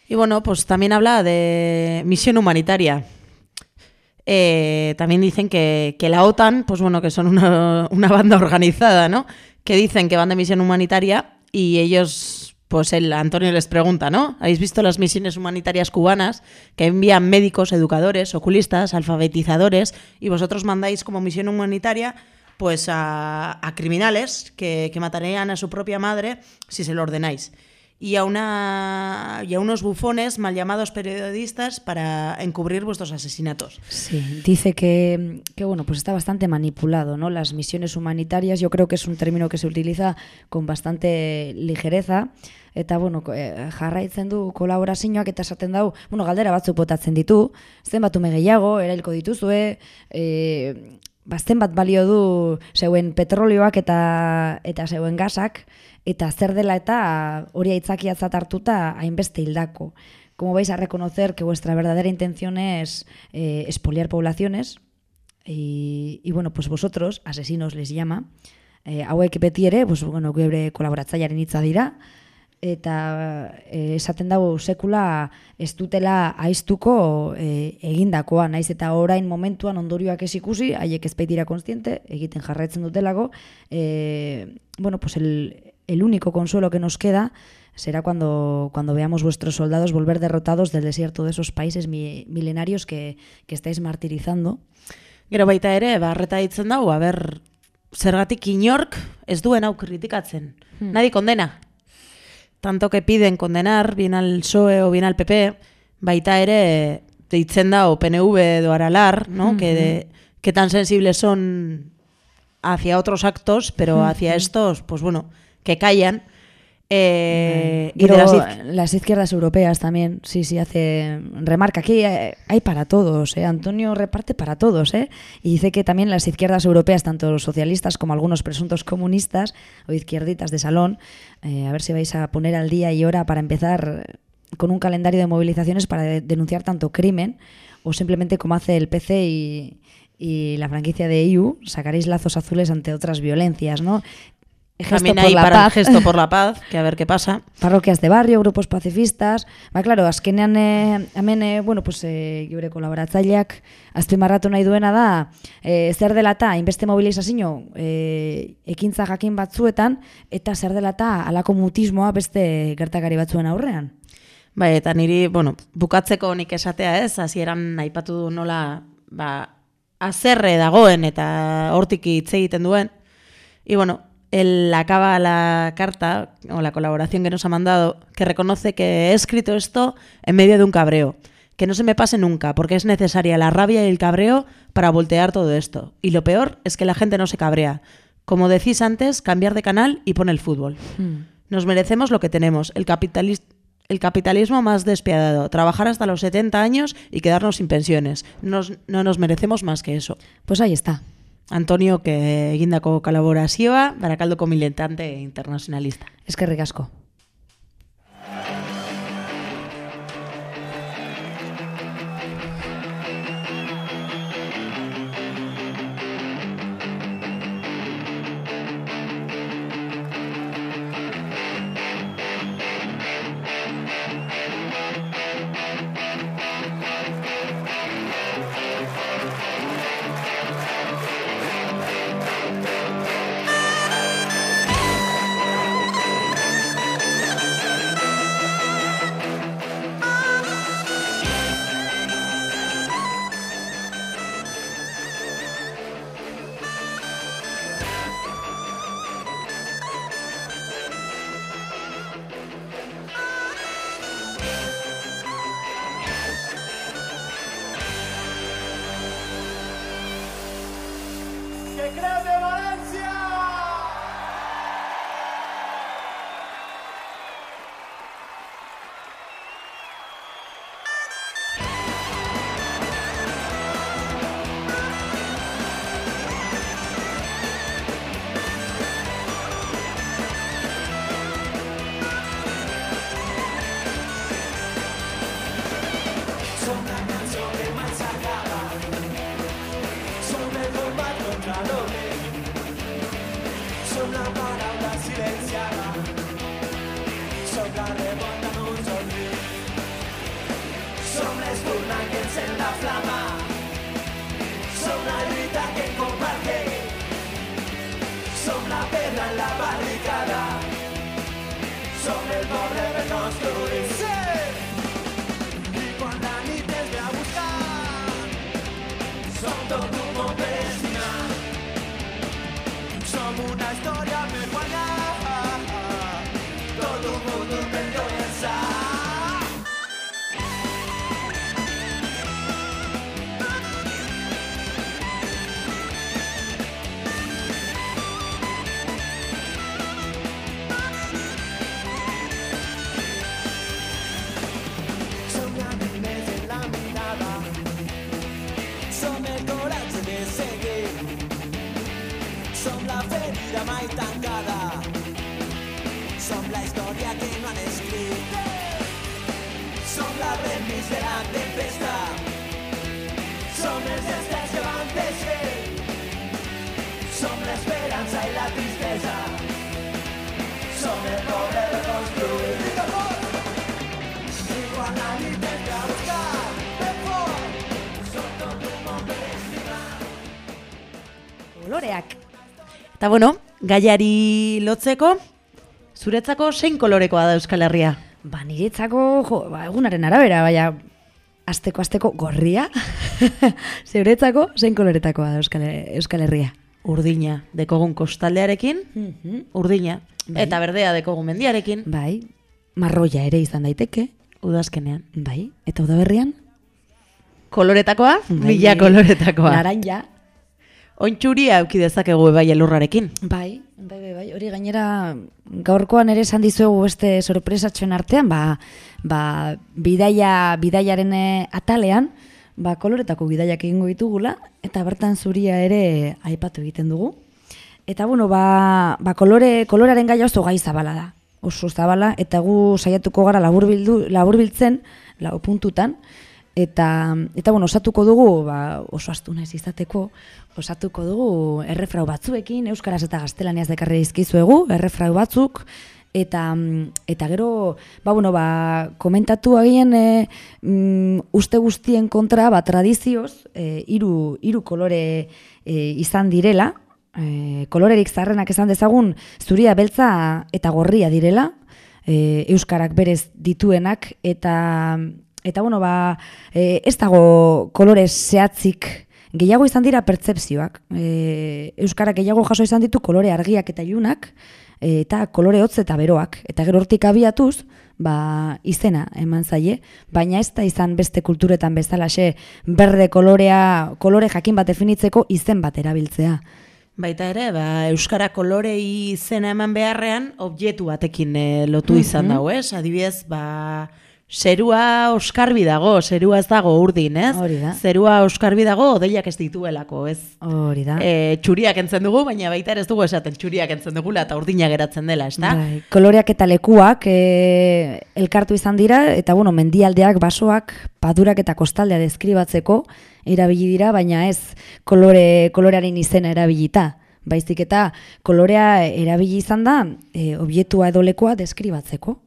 Y bueno, pues también habla de misión humanitaria. Eh, también dicen que, que la OTAN, pues bueno, que son una, una banda organizada, ¿no? Que dicen que van de misión humanitaria y ellos, pues el Antonio les pregunta, ¿no? ¿Habéis visto las misiones humanitarias cubanas que envían médicos, educadores, oculistas, alfabetizadores y vosotros mandáis como misión humanitaria pues a, criminales que, que matarían a su propia madre si se lo ordenáis? y a, una, y a unos bufones mal llamados periodistas para encubrir vuestros asesinatos. Sí, dice que, que, bueno, pues está bastante manipulado, ¿no? Las misiones humanitarias, yo creo que es un término que se utiliza con bastante ligereza, eta bueno, eh, jarraitzen du kolaborazioak eta esaten dau, bueno, galdera batzuk botatzen ditu, gehiago, erailko dituzue, eh, bazten bat balio du zeuen petrolioak eta eta zeuen gasak, eta zer dela eta hori aitzakiatzat hartuta hainbeste hildako. Como vais a reconocer que vuestra verdadera intención es eh, expoliar poblaciones y, y bueno, pues vosotros, asesinos les llama, eh, hauek beti ere, pues, bueno, geure kolaboratzailearen hitza dira, eta e, esaten dago sekula ez dutela aiztuko e, egindakoa, naiz eta orain momentuan ondorioak ez ikusi, haiek ez baitira konstiente, egiten jarraitzen dutelago, e, bueno, pues el, el único consuelo que nos queda será cuando, cuando veamos vuestros soldados volver derrotados del desierto de esos países mi, milenarios que, que estáis martirizando. Gero baita ere, barreta ditzen dago, a ber, zergatik inork ez duen hau kritikatzen. Hmm. Nadie condena. Tanto que piden condenar, bien al PSOE o bien al PP, baita ere deitzen da o PNV edo Aralar, ¿no? Mm -hmm. que, de, que tan sensibles son hacia otros actos, pero hacia estos, pues bueno, que callan. Eh, y de las, las, izquierdas europeas también, sí, sí, hace remarca. Aquí hay para todos, ¿eh? Antonio reparte para todos, ¿eh? Y dice que también las izquierdas europeas, tanto los socialistas como algunos presuntos comunistas o izquierditas de salón, eh, a ver si vais a poner al día y hora para empezar con un calendario de movilizaciones para de denunciar tanto crimen o simplemente como hace el PC y, y la franquicia de EU, sacaréis lazos azules ante otras violencias, ¿no? Gesto También hay para paz. gesto por la paz, que a ver qué pasa. Parroquias de barrio, grupos pacifistas. Ba, claro, azkenean eh, hemen, eh, bueno, pues, eh, gure kolaboratzaileak azpimarratu nahi duena da, eh, zer dela eta inbeste mobilizazio eh, ekintza jakin batzuetan, eta zer dela eta alako mutismoa beste gertakari batzuen aurrean. Bai, eta niri, bueno, bukatzeko nik esatea ez, hasieran aipatu du nola, ba, azerre dagoen eta hortik hitz egiten duen. Y bueno, él acaba la carta o la colaboración que nos ha mandado que reconoce que he escrito esto en medio de un cabreo. Que no se me pase nunca, porque es necesaria la rabia y el cabreo para voltear todo esto. Y lo peor es que la gente no se cabrea. Como decís antes, cambiar de canal y pone el fútbol. Hmm. Nos merecemos lo que tenemos, el, capitalis el capitalismo más despiadado, trabajar hasta los 70 años y quedarnos sin pensiones. Nos, no nos merecemos más que eso. Pues ahí está. Antonio que egindako kolaborazioa, barakaldoko militante internacionalista. Eskerrik asko. Una historia me guarda todo mundo me Koloreak. Eta bueno, gaiari lotzeko, zuretzako zein kolorekoa da Euskal Herria? Ba, niretzako, jo, ba, egunaren arabera, baina asteko asteko gorria. Zeuretzako, zein koloretakoa da Euskal, Euskal Herria? Urdina, dekogun kostaldearekin, Mhm. urdina. Eta berdea dekogun mendiarekin, Bai, marroia ere izan daiteke, udazkenean. bai, eta udaberrian? Koloretakoa, Bai. mila koloretakoa. Naranja. Ontxuria auki dezakegu bai elurrarekin. Bai, bai, bai, bai, hori gainera gaurkoan ere esan dizuegu beste sorpresatxoen artean, ba, ba bidaia, bidaiaren eh, atalean, ba, koloretako bidaiak egingo ditugula, eta bertan zuria ere aipatu egiten dugu. Eta bueno, ba, ba kolore, koloraren gaia oso gai zabala da. Oso zabala, eta gu saiatuko gara laburbildu, laburbiltzen, lau puntutan, eta, eta bueno, osatuko dugu, ba, oso astu naiz izateko, osatuko dugu errefrau batzuekin, euskaraz eta gaztelaniaz dekarri dizkizuegu, errefrau batzuk, eta eta gero ba bueno ba komentatu agian e, mm, uste guztien kontra ba tradizioz e, hiru hiru kolore e, izan direla. E, kolorerik zarrenak esan dezagun zuria beltza eta gorria direla. E, euskarak berez dituenak eta eta bueno ba e, ez dago kolore zehatzik gehiago izan dira pertzepzioak. E, euskarak gehiago jaso izan ditu kolore argiak eta ilunak, e, eta kolore hotz eta beroak. Eta gero hortik abiatuz, ba, izena eman zaie, baina ez da izan beste kulturetan bezalaxe berde kolorea, kolore jakin bat definitzeko izen bat erabiltzea. Baita ere, ba, Euskara kolorei izena eman beharrean, objektu batekin eh, lotu izan dago, ez? Adibidez, ba, zerua oskarbi dago, zerua ez dago urdin, ez? Hori da. Zerua oskarbi dago, odeiak ez dituelako, ez? Hori da. E, txuriak entzen dugu, baina baita ere ez dugu esaten txuriak entzen dugula eta urdina geratzen dela, ez da? Bai, koloreak eta lekuak e, elkartu izan dira, eta bueno, mendialdeak, basoak, padurak eta kostaldea deskribatzeko erabili dira, baina ez kolore, kolorearen izena erabilita. Baizik eta kolorea erabili izan da e, objektua edo lekua deskribatzeko.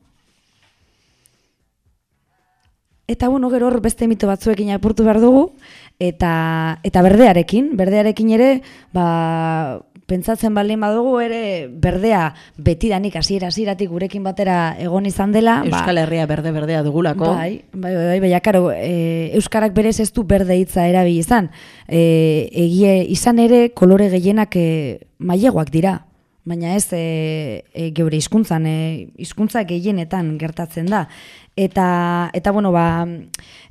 Eta bueno, gero hor beste mito batzuekin apurtu behar dugu, eta, eta berdearekin, berdearekin ere, ba, pentsatzen baldin badugu ere, berdea betidanik hasiera hasieratik gurekin batera egon izan dela. Euskal Herria berde-berdea dugulako. Bai, bai, bai, bai, bai, karo, e, Euskarak berez ez du berde hitza erabili izan. E, egie izan ere kolore gehienak e, mailegoak dira. Baina ez e, e, geure hizkuntzan, e, hizkuntza gehienetan gertatzen da. Eta, eta bueno, ba,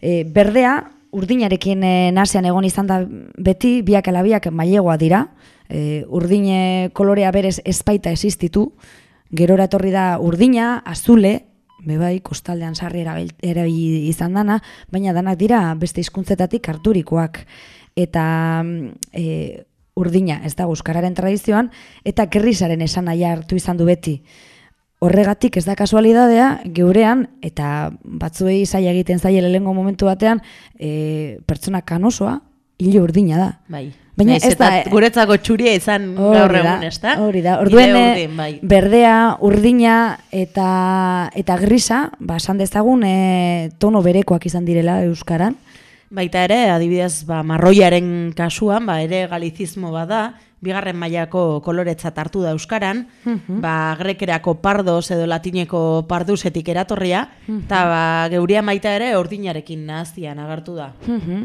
e, berdea, urdinarekin e, nasean egon izan da beti, biak ala biak mailegoa dira. E, urdine kolorea berez espaita existitu, gerora etorri da urdina, azule, bebai, kostaldean sarri erabil- erabili izan dana, baina danak dira beste hizkuntzetatik harturikoak. Eta mm, e, urdina ez da euskararen tradizioan, eta gerrisaren esan nahi hartu izan du beti. Horregatik ez da kasualidadea, geurean, eta batzuei zaila egiten zaila lehengo momentu batean, e, pertsona kanosoa, hilo urdina da. Bai. Baina ez da- guretzako txuria izan gaur egun, ez da? Hori da. Orduen urdin, bai. berdea, urdina eta eta grisa, ba esan dezagun e, tono berekoak izan direla euskaran. Baita ere, adibidez, ba, marroiaren kasuan, ba, ere galizismo bada, bigarren mailako koloretzat hartu da euskaran, ba, grekerako pardos edo latineko pardusetik eratorria, eta ba, geuria maita ere ordinarekin nahaztian agertu da. Mhm.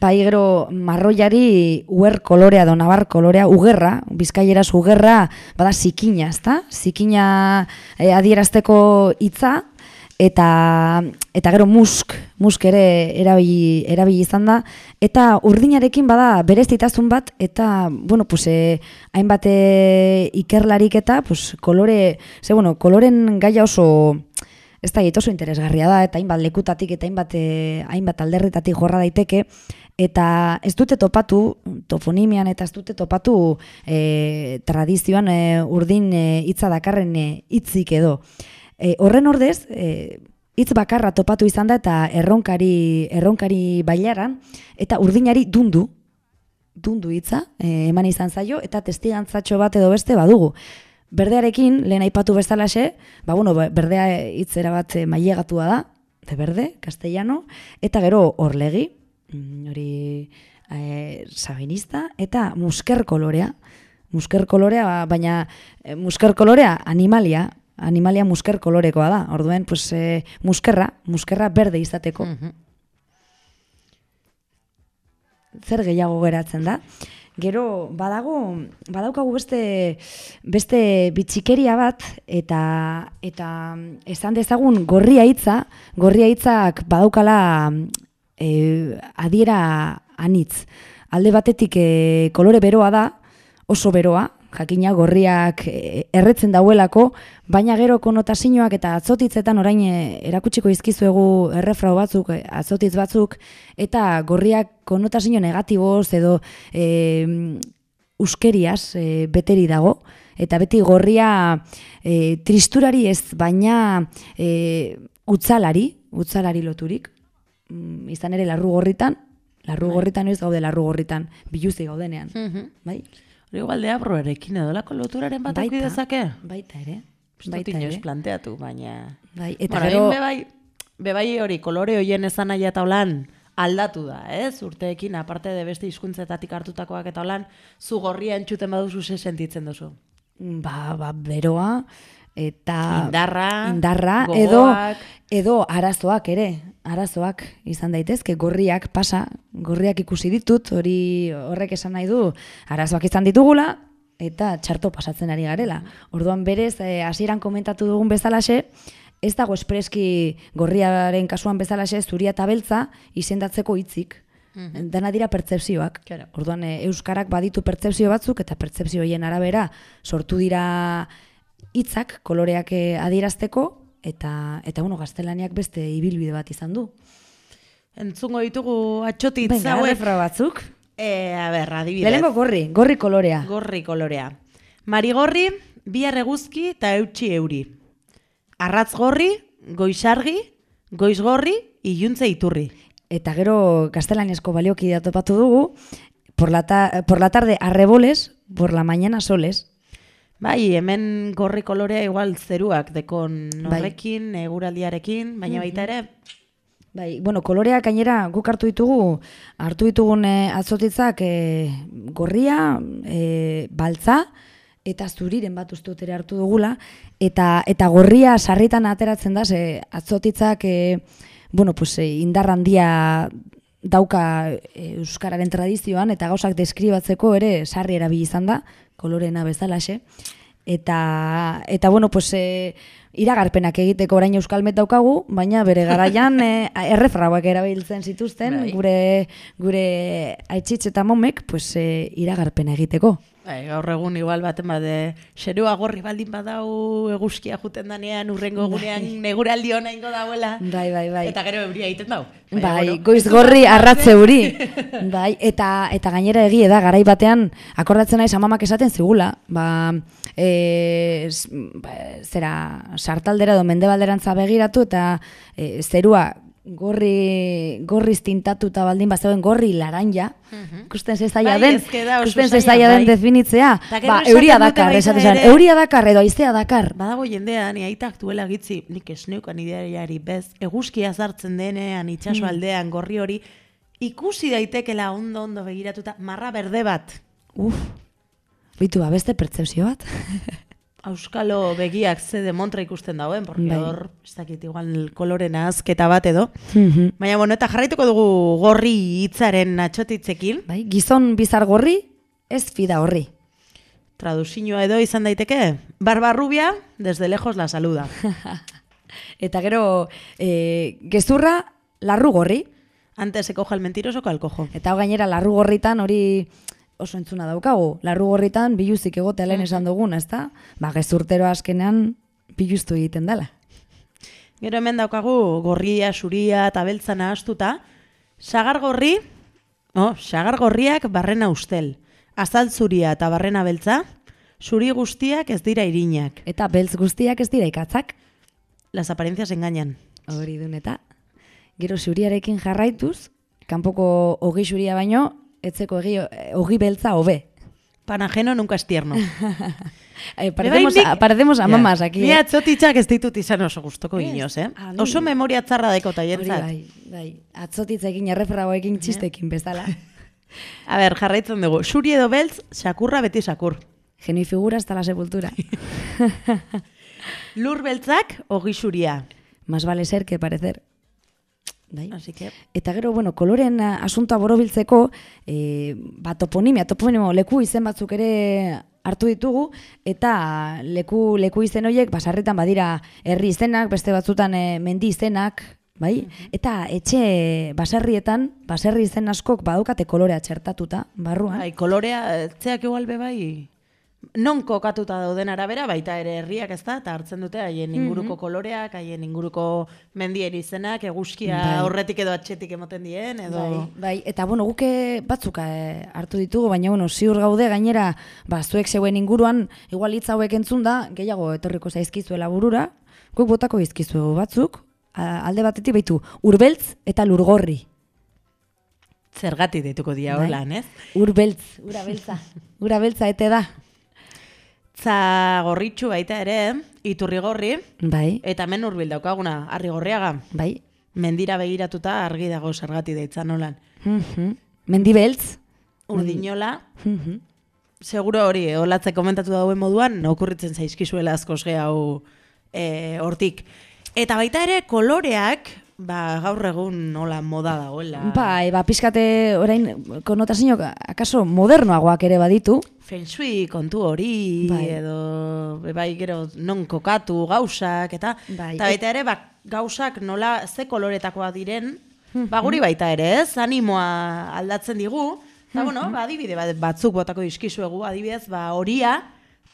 Bai, gero marroiari uer kolorea do nabar kolorea ugerra, bizkaieraz ugerra, bada zikina, ezta? Zikina e, adierazteko hitza eta eta gero musk, musk ere erabili erabili izan da eta urdinarekin bada berezitasun bat eta bueno, pues eh, hainbat eh, ikerlarik eta pues kolore, ze bueno, koloren gaia oso ez da oso interesgarria da, eta hainbat lekutatik eta hainbat, e, hainbat alderritatik jorra daiteke, eta ez dute topatu, tofonimian eta ez dute topatu e, tradizioan e, urdin e, hitza dakarren e, hitzik edo. E, horren ordez, e, hitz bakarra topatu izan da eta erronkari, erronkari bailaran, eta urdinari dundu, dundu hitza, e, eman izan zaio, eta testigantzatxo bat edo beste badugu. Berdearekin, lehen aipatu bezalaxe, ba, bueno, ba, berdea hitzera bat mailegatua da, de berde, castellano, eta gero orlegi, mm, hori e, sabinista, eta musker kolorea, musker kolorea, ba, baina e, musker kolorea animalia, animalia musker kolorekoa da. Orduen, pues, e, muskerra, muskerra berde izateko. Mhm. Zer gehiago geratzen da. Gero badago badaukagu beste beste bitxikeria bat eta eta esan dezagun gorria hitza, gorria hitzak badaukala e, adiera anitz. Alde batetik e, kolore beroa da, oso beroa, jakina gorriak eh, erretzen dauelako, baina gero konotazioak eta atzotitzetan orain eh, erakutsiko izkizuegu errefrau batzuk, eh, atzotitz batzuk, eta gorriak konotazio negatiboz edo e, uskeriaz e, beteri dago, eta beti gorria e, tristurari ez, baina e, utzalari, utzalari loturik, mm, izan ere larru gorritan, larru gorritan ez gaude larru gorritan, biluzi gaudenean, bai? Hori igual deabroarekin edo lako loturaren bat auki dezake? Baita ere. Baita inoiz planteatu, baina... Bai, eta Bueno, gero bebai, bebai hori kolore hoien esan nahi eta holan aldatu da, ez? Urteekin, aparte de beste hizkuntzetatik hartutakoak eta holan, zu gorria entzuten baduzu ze sentitzen duzu. ba, ba, beroa eta Indarra, indarra edo gogoak. edo arazoak ere, arazoak izan daitezke, gorriak pasa, gorriak ikusi ditut, hori horrek esan nahi du, arazoak izan ditugula eta txarto pasatzen ari garela. Orduan berez eh, hasieran komentatu dugun bezalaxe, ez dago espreski gorriaren kasuan bezalaxe zuria eta beltza izendatzeko hitzik. Dana dira pertzepzioak. Claro. Orduan e, euskarak baditu pertzepzio batzuk eta pertzepzio horien arabera sortu dira hitzak koloreak eh, adierazteko eta eta bueno, gaztelaniak beste ibilbide bat izan du. Entzungo ditugu atxotitz hauek. refra batzuk. E, a ber, adibidez. Lehenengo gorri, gorri kolorea. Gorri kolorea. Marigorri, bihar eguzki eta eutxi euri. Arratz gorri, goizargi, goizgorri, iluntze iturri. Eta gero gaztelaniazko balioki topatu dugu, por la, ta, por la tarde arreboles, por la mañana soles. Bai, hemen gorri kolorea igual zeruak dekon Bai. horrekin, eguraldiarekin, baina baita ere, Bai, bueno, koloreak gainera guk hartu ditugu, hartu ditugun eh, atzotitzak eh, gorria, eh, baltza, eta zuriren bat uste dut ere hartu dugula, eta, eta gorria sarritan ateratzen da, ze atzotitzak, eh, bueno, pues, eh, indar handia dauka eh, Euskararen tradizioan, eta gauzak deskribatzeko ere sarri erabili izan da, kolorena bezalaxe. Eta, eta bueno, pues, e, iragarpenak egiteko orain euskalmet daukagu, baina bere garaian e, errefrauak erabiltzen zituzten, Bai. gure, gure aitzitz eta momek, pues, e, iragarpena egiteko. Bai, gaur egun igual baten bade, xerua gorri baldin badau eguzkia juten danean, urrengo egunean neguraldi hona ingo dauela. Bai, bai, bai. Eta gero euria egiten dau. Baina, Bai, bueno, goiz gorri arratze uri. bai, eta, eta gainera egie da, garai batean, akordatzen naiz amamak esaten zigula, ba, e, ba, zera, sartaldera edo mendebalderantza begiratu, eta e, zerua gorri, gorriz tintatuta baldin bazegoen gorri laranja, ikusten zezaia Bai, den, eske da oso ikusten zaila, zezaia den bai. definitzea, ba, euria dakar, ere- euria dakar edo aizea dakar. Badago jendea, ni aitak duela gitzi, nik esneukan ideari bez, eguzkia zartzen denean, itxaso aldean, gorri hori, ikusi daitekela ondo ondo begiratuta, marra berde bat. Uf, bitu ba, beste pertsepzio bat. Auskalo begiak ze demontra ikusten dauen, porque Bai. hor, ez dakit, igual kolore nahazketa bat edo. Mhm. Baina, bueno, eta jarraituko dugu gorri hitzaren atxotitzekin, Bai, gizon bizar gorri, ez fida horri. traduzioa edo izan daiteke, barbarrubia, desde lejos la saluda. Eta gero, e, gezurra, larru gorri. Antes se coja el mentiroso que al cojo. Eta gainera, larru gorritan hori oso entzuna daukagu. Larru gorritan biluzik egotea lehen esan duguna, ezta? Ba, gezurtero azkenean biluztu egiten dela. Gero hemen daukagu gorria, suria eta beltza nahastuta. Sagar gorri, oh, sagar gorriak barrena ustel. Azal zuria eta barrena beltza, zuri guztiak ez dira irinak. Eta beltz guztiak ez dira ikatzak. Las apariencias engañan. Hori dun eta. Gero zuriarekin jarraituz, kanpoko ogi zuria baino, etzeko egi, ogi beltza hobe. Pan ajeno nunca es tierno. Eh, parecemos, a Ja. mamas aquí. Ni eh? atzotitzak ez ditut izan oso gustoko inoz, eh? Ah, Oso memoria txarra daiko Hori taientzat. bai, bai. Atzotitzekin, errefragoekin, txistekin bezala. A ber, jarraitzen dugu. Suri edo beltz, sakurra beti sakur. Genifigura hasta la sepultura. Lur beltzak, ogi xuria. Más vale ser que parecer. Bai. Así que... Eta gero, bueno, koloren ah, asuntoa borobiltzeko, e, ba, toponimia, toponimo leku izen batzuk ere hartu ditugu, eta leku, leku izen horiek, basarritan badira herri izenak, beste batzutan e, mendi izenak, bai? Eta etxe baserrietan, baserri izen askok badukate kolorea txertatuta, barruan. Bai, kolorea, zeak igual be bai, non kokatuta dauden arabera, baita ere herriak ez da, eta hartzen dute haien inguruko koloreak, haien inguruko mendien izenak, eguzkia Bai. horretik edo atxetik emoten dien, edo... Bai, bai, eta bueno, guke batzuk eh, hartu ditugu, baina bueno, ziur gaude gainera, ba, zuek zeuen inguruan, igual hitz hauek entzun da, gehiago etorriko zaizkizuela burura, guk botako izkizu batzuk, alde batetik baitu, urbeltz eta lurgorri. Zergatik dituko dia Bai. holan, ez? Urbeltz, ura beltza, ura beltza ete da. Za gorritxu baita ere, iturri gorri, Bai, eta hemen urbil daukaguna, harri gorriaga. bai. Mendira begiratuta argi dago zergatik deitzan nolan. Mhm. Mendi beltz. Urdinola, Mhm. seguro hori, eh, olatze komentatu dauen moduan, okurritzen zaizkizuela askoz hau eh, hortik. Eta baita ere, koloreak, ba, gaur egun nola moda dagoela. Bai, ba, pixkate orain konotazio akaso modernoagoak ere baditu. Feng shui kontu hori, Bai. edo, bai, gero, non kokatu gauzak, eta, Bai. eta baita ere, ba, gauzak nola ze koloretakoa diren, ba, guri baita ere, ez, animoa aldatzen digu, eta, bueno, ba, adibide bat- batzuk botako dizkizuegu, adibidez, ba, horia,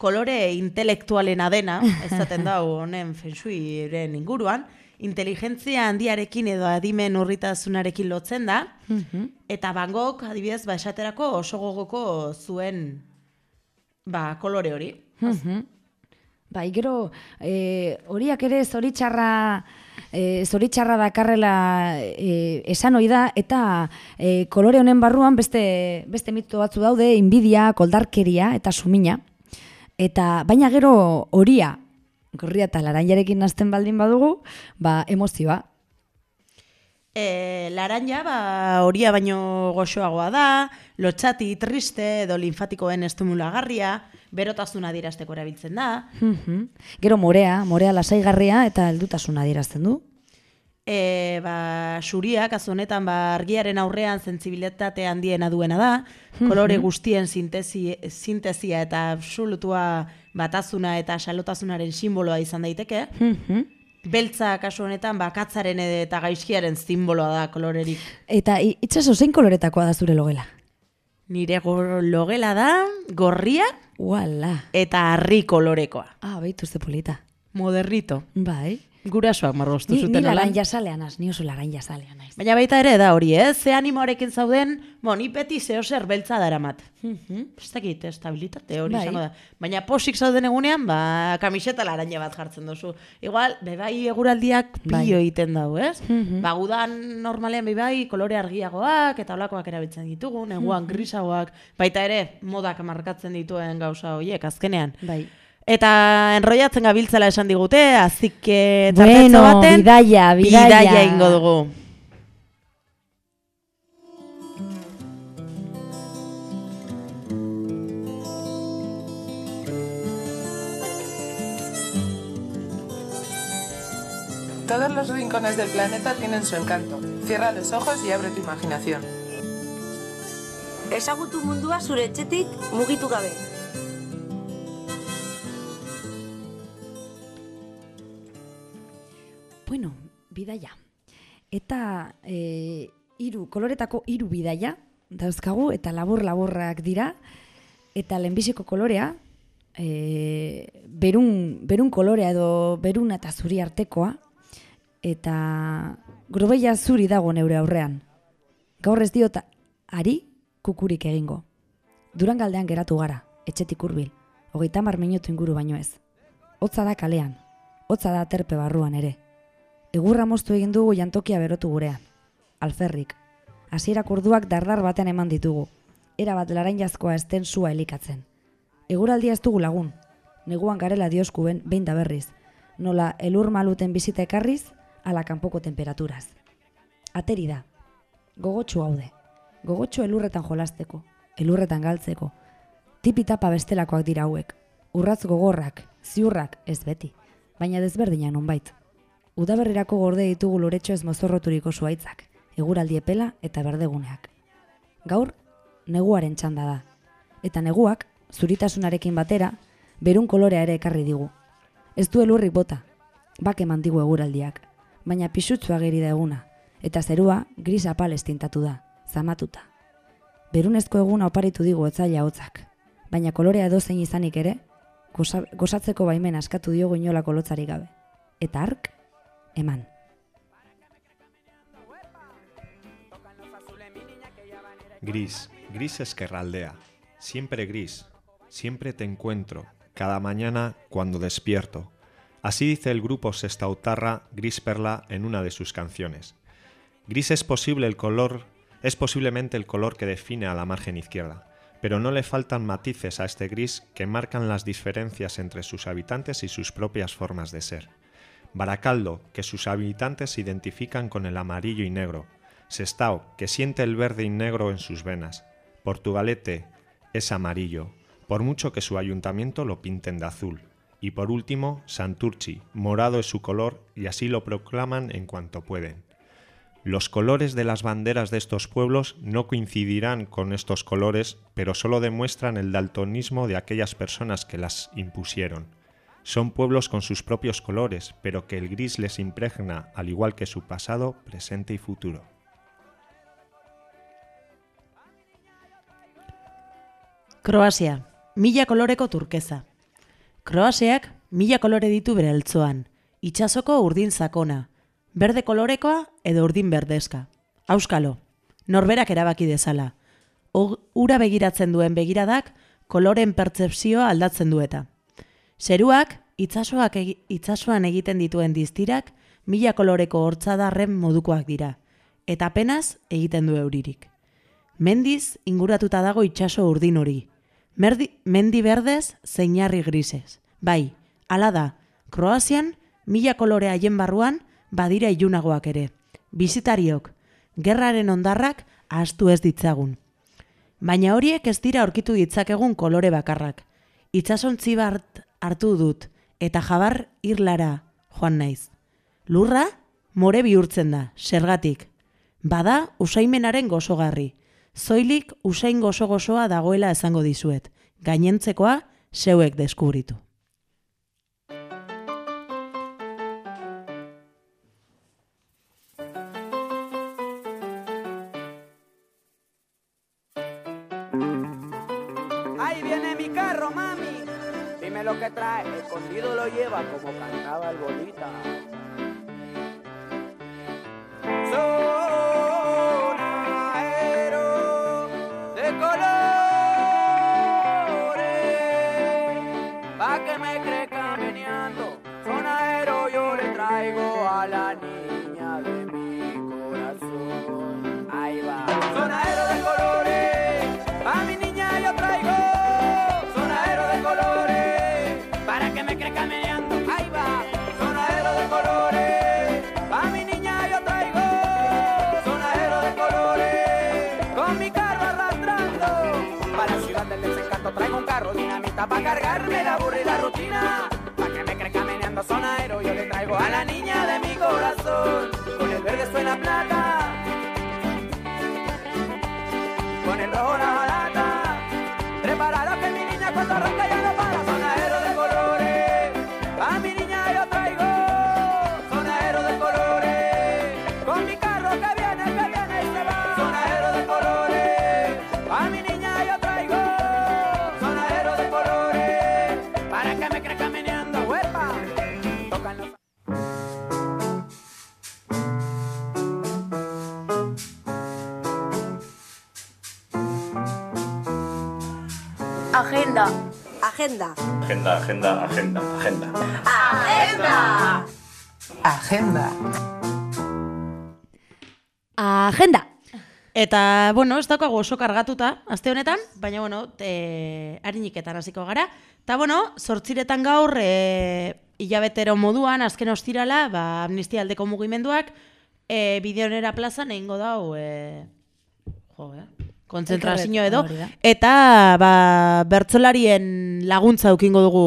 kolore intelektualena dena, ezaten dau honen feng shuiren inguruan, inteligentzia handiarekin edo adimen urritasunarekin lotzen da, eta Van Gogh, adibidez, ba, esaterako oso gogoko zuen ba, kolore hori. Mhm. Bai, gero, e, horiak ere zoritxarra, e, zoritxarra dakarrela e, esan ohi da, eta e, kolore honen barruan beste, beste mito batzu daude, inbidia, koldarkeria eta sumina. Eta, baina gero horia, gorria eta laranjarekin nazten baldin badugu, ba, emozioa. E, laranja, ba, horia baino goxoagoa da, lotxati, triste edo linfatikoen estimulagarria, berotasuna dirasteko erabiltzen da. Mhm. Gero morea, morea lasaigarria eta heldutasuna adierazten du. E, ba, xuria, kasu honetan, ba, argiaren aurrean zentzibilitate handiena duena da, kolore guztien sintesi, sintesia eta absolutua batasuna eta xalotasunaren simboloa izan daiteke. Mhm. Beltza kasu honetan, ba, katzaren eta gaizkiaren simboloa da kolorerik. Eta i- itxaso zein koloretakoa da zure logela? Nire logela da, gorria Uala. eta harri kolorekoa. Ah, behitu ze polita. Moderrito. Bai. Gurasoak marrostu Ni, ni zuten holan. laranja zalean az, ni oso laranja zalean naiz. Baina baita ere da hori, eh? Ze animoarekin zauden, bo, ni beti zeo zer beltza daramat. Ez dakit, estabilitate hori Bai. izango da. Baina posik zauden egunean, ba, kamiseta laranja bat jartzen duzu. Igual, bebai eguraldiak Bai. pio egiten dau, ez? Ba, gudan normalean bebai kolore argiagoak eta olakoak erabiltzen ditugu, neguan grisagoak, baita ere modak markatzen dituen gauza horiek azkenean. Bai. Eta enrollatzen gabiltzela esan digute, azik que Bueno, baten, bidaia, bidaia. bidaia ingo dugu. Todos los rincones del planeta tienen su encanto. Cierra los ojos y abre tu imaginación. Ezagutu mundua zure etxetik mugitu gabe. Bueno, bidaia. Eta e, iru, koloretako hiru bidaia dauzkagu eta labur-laburrak dira. Eta lehenbiziko kolorea, e, berun, berun kolorea edo berun eta zuri artekoa. Eta grobeia zuri dago neure aurrean. Gaur ez diot ari kukurik egingo. Durangaldean geratu gara, etxetik hurbil. Hogeita mar minutu inguru baino ez. Hotza da kalean, hotza da terpe barruan ere. Egurra moztu egin dugu jantokia berotu gurean. Alferrik. Hasierak orduak dardar baten eman ditugu. Era bat larain jazkoa esten sua elikatzen. Eguraldia ez dugu lagun. Neguan garela dioskuen behin da berriz. Nola elur maluten bizita ekarriz, ala kanpoko temperaturaz. Ateri da. Gogotsu haude. Gogotsu elurretan jolasteko, elurretan galtzeko. Tipitapa bestelakoak dira hauek. Urratz gogorrak, ziurrak, ez beti. Baina desberdina nonbait. Udaberrirako gorde ditugu loretxo ez mozorroturiko zuaitzak, eguraldi epela eta berdeguneak. Gaur, neguaren txanda da. Eta neguak, zuritasunarekin batera, berun kolorea ere ekarri digu. Ez du elurrik bota, bak eman digu eguraldiak, baina pisutzu ageri da eguna, eta zerua gris apal estintatu da, zamatuta. Berunezko eguna oparitu digu etzaila hotzak, baina kolorea dozein izanik ere, goza- gozatzeko baimen askatu diogu inolako lotzari gabe. Eta ark, eman. Gris, gris esquerraldea, siempre gris, siempre te encuentro, cada mañana cuando despierto. Así dice el grupo sestautarra Gris Perla en una de sus canciones. Gris es posible el color, es posiblemente el color que define a la margen izquierda, pero no le faltan matices a este gris que marcan las diferencias entre sus habitantes y sus propias formas de ser. Baracaldo, que sus habitantes se identifican con el amarillo y negro. Sestao, que siente el verde y negro en sus venas. Portugalete es amarillo, por mucho que su ayuntamiento lo pinten de azul. Y por último, Santurchi, morado es su color y así lo proclaman en cuanto pueden. Los colores de las banderas de estos pueblos no coincidirán con estos colores, pero solo demuestran el daltonismo de aquellas personas que las impusieron. Son pueblos con sus propios colores, pero que el gris les impregna, al igual que su pasado, presente y futuro. Kroasia, mila koloreko turkeza. Kroasiak mila kolore ditu bere altzoan, itxasoko urdin sakona, berde kolorekoa edo urdin berdezka. Auskalo, norberak erabaki dezala. Ura begiratzen duen begiradak koloren pertzepzioa aldatzen du eta. Zeruak, itsasoak itsasoan egiten dituen diztirak mila koloreko hortzadarren modukoak dira, eta apenas egiten du euririk. Mendiz inguratuta dago itsaso urdin hori. Merdi, mendi berdez zeinarri grises. Bai, hala da, Kroazian mila kolore haien barruan badira ilunagoak ere. Bizitariok, gerraren ondarrak ahaztu ez ditzagun. Baina horiek ez dira aurkitu ditzakegun kolore bakarrak. Itsasontzi bart hartu dut eta jabar irlara joan naiz. Lurra more bihurtzen da, sergatik. Bada usaimenaren gozogarri. Zoilik usain gozo-gozoa dagoela esango dizuet. Gainentzekoa zeuek deskubritu. Lleva como cantaba el bolita. Carro dinamita para cargarme la la rutina. Agenda. Agenda, agenda, agenda, agenda. agenda. Agenda! Eta, bueno, ez daukagu oso kargatuta, aste honetan, baina, bueno, e, hariniketan hasiko gara. Eta, bueno, sortziretan gaur, e, hilabetero moduan, azken ostirala, ba, amnistia aldeko mugimenduak, e, bideonera plazan egingo dau, e, jo, eh? Kontzentrazio edo, eta, ba, bertzolarien laguntza ukingo dugu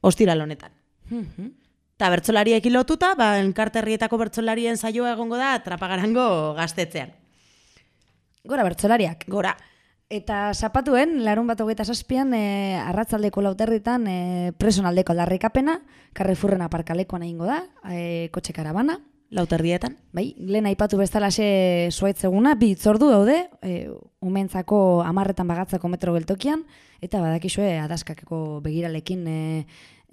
ostiral honetan. Eta bertzolariekin lotuta, ba, enkarterrietako bertzolarien saioa egongo da trapagarango gaztetzean. Gora bertsolariak. Gora. Eta zapatuen, larun bat hogeita zazpian, e, arratzaldeko lauterritan e, presonaldeko aldarrikapena, Carrefourren aparkalekoan egingo da, e, kotxe karabana. Lauterrietan. Bai, lehen aipatu bezalaxe zuaitzeguna, bi itzordu daude, e, umentzako amarretan bagatzako metro geltokian, eta badakizue adaskakeko begiralekin e,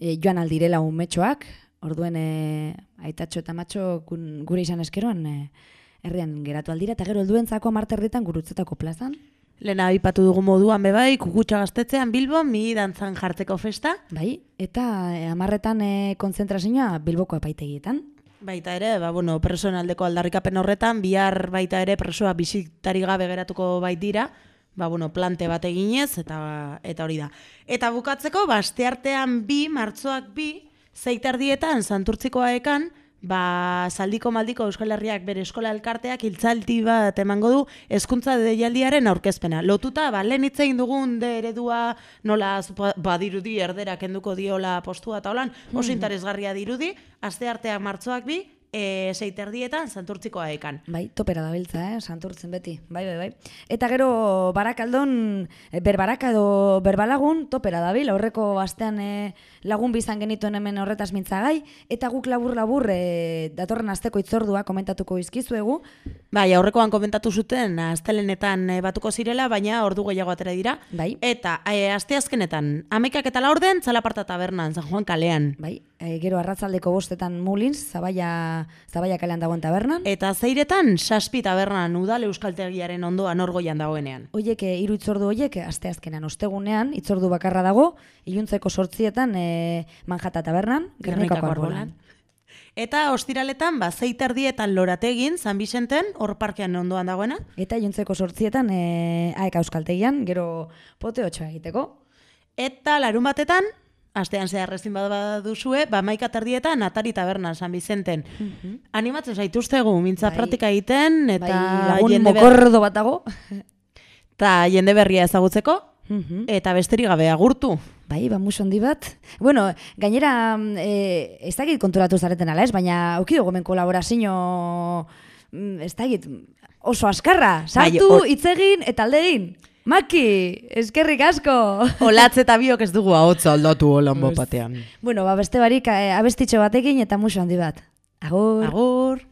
e, joan aldirela umetxoak, orduen e, aitatxo eta matxo gure izan eskeroan e, herrian geratu aldira, eta gero helduentzako amarterritan gurutzetako plazan. Lena aipatu dugu moduan bebai, kukutxa gaztetzean Bilbon, mi dantzan jartzeko festa. Bai, eta e, amarretan e, konzentrazioa Bilboko epaitegietan. Baita ere, ba, bueno, personaldeko aldarrikapen horretan, bihar baita ere presoa bisitari gabe geratuko bait dira, ba, bueno, plante bat eginez, eta, eta hori da. Eta bukatzeko, ba, asteartean bi, martzoak bi, zeitardietan, santurtzikoa ekan, ba, zaldiko maldiko Euskal Herriak bere eskola elkarteak hiltzaldi bat emango du hezkuntza deialdiaren aurkezpena. Lotuta, ba, lehen hitz egin dugun de eredua nola ba- badirudi erdera kenduko diola postua eta holan, oso interesgarria dirudi, aste arteak martzoak bi, e, zeiterdietan santurtzikoa ekan. Bai, topera dabiltza, eh? santurtzen beti. Bai, bai, bai. Eta gero barakaldon, eh, berbaraka edo berbalagun, topera dabil, aurreko astean eh, lagun bizan genituen hemen horretaz mintzagai, eta guk labur-labur eh, datorren asteko itzordua komentatuko izkizuegu, Bai, aurrekoan komentatu zuten astelenetan e, batuko zirela, baina ordu gehiago atera dira. Bai. Eta e, asteazkenetan, amekak eta laurden, txalaparta tabernan, San Juan kalean. bai, eh, gero arratzaldeko bostetan mulins, zabaia, zabaia kalean dagoen tabernan, Eta zeiretan, saspi tabernan udal euskaltegiaren ondoan orgoian dagoenean. Hoiek eh, hiru itzordu hoiek asteazkenan ostegunean itzordu bakarra dago, iluntzeko sortzietan e, Manjata tabernan, Gernikako arbolan. Eta ostiraletan, ba, zeiterdietan lorategin, San Vicenten, hor parkean ondoan dagoena. Eta iluntzeko sortzietan e, aeka euskaltegian, gero pote otxoa egiteko. Eta larun batetan, astean zehar ezin bada duzue, ba, maika terdietan Atari tabernan, San Vicenten. Animatzen zaituztegu, mintza Bai. praktika egiten, eta bai, lagun mokordo bat dago. eta jende berria ezagutzeko, Mhm. eta besterik gabe agurtu. Bai, ba, muso handi bat. Bueno, gainera, mm, e, ez dakit konturatu zareten ala ez, baina auki dugu hemen kolaborazio, mm, ez dakit, oso askarra. Sartu, hor- hitz egin eta alde egin. Maki, eskerrik asko. Olatz eta biok ez dugu ahotza aldatu holan batean. bueno, ba, beste barik eh, abestitxo batekin eta muso handi bat. Agur. Agur.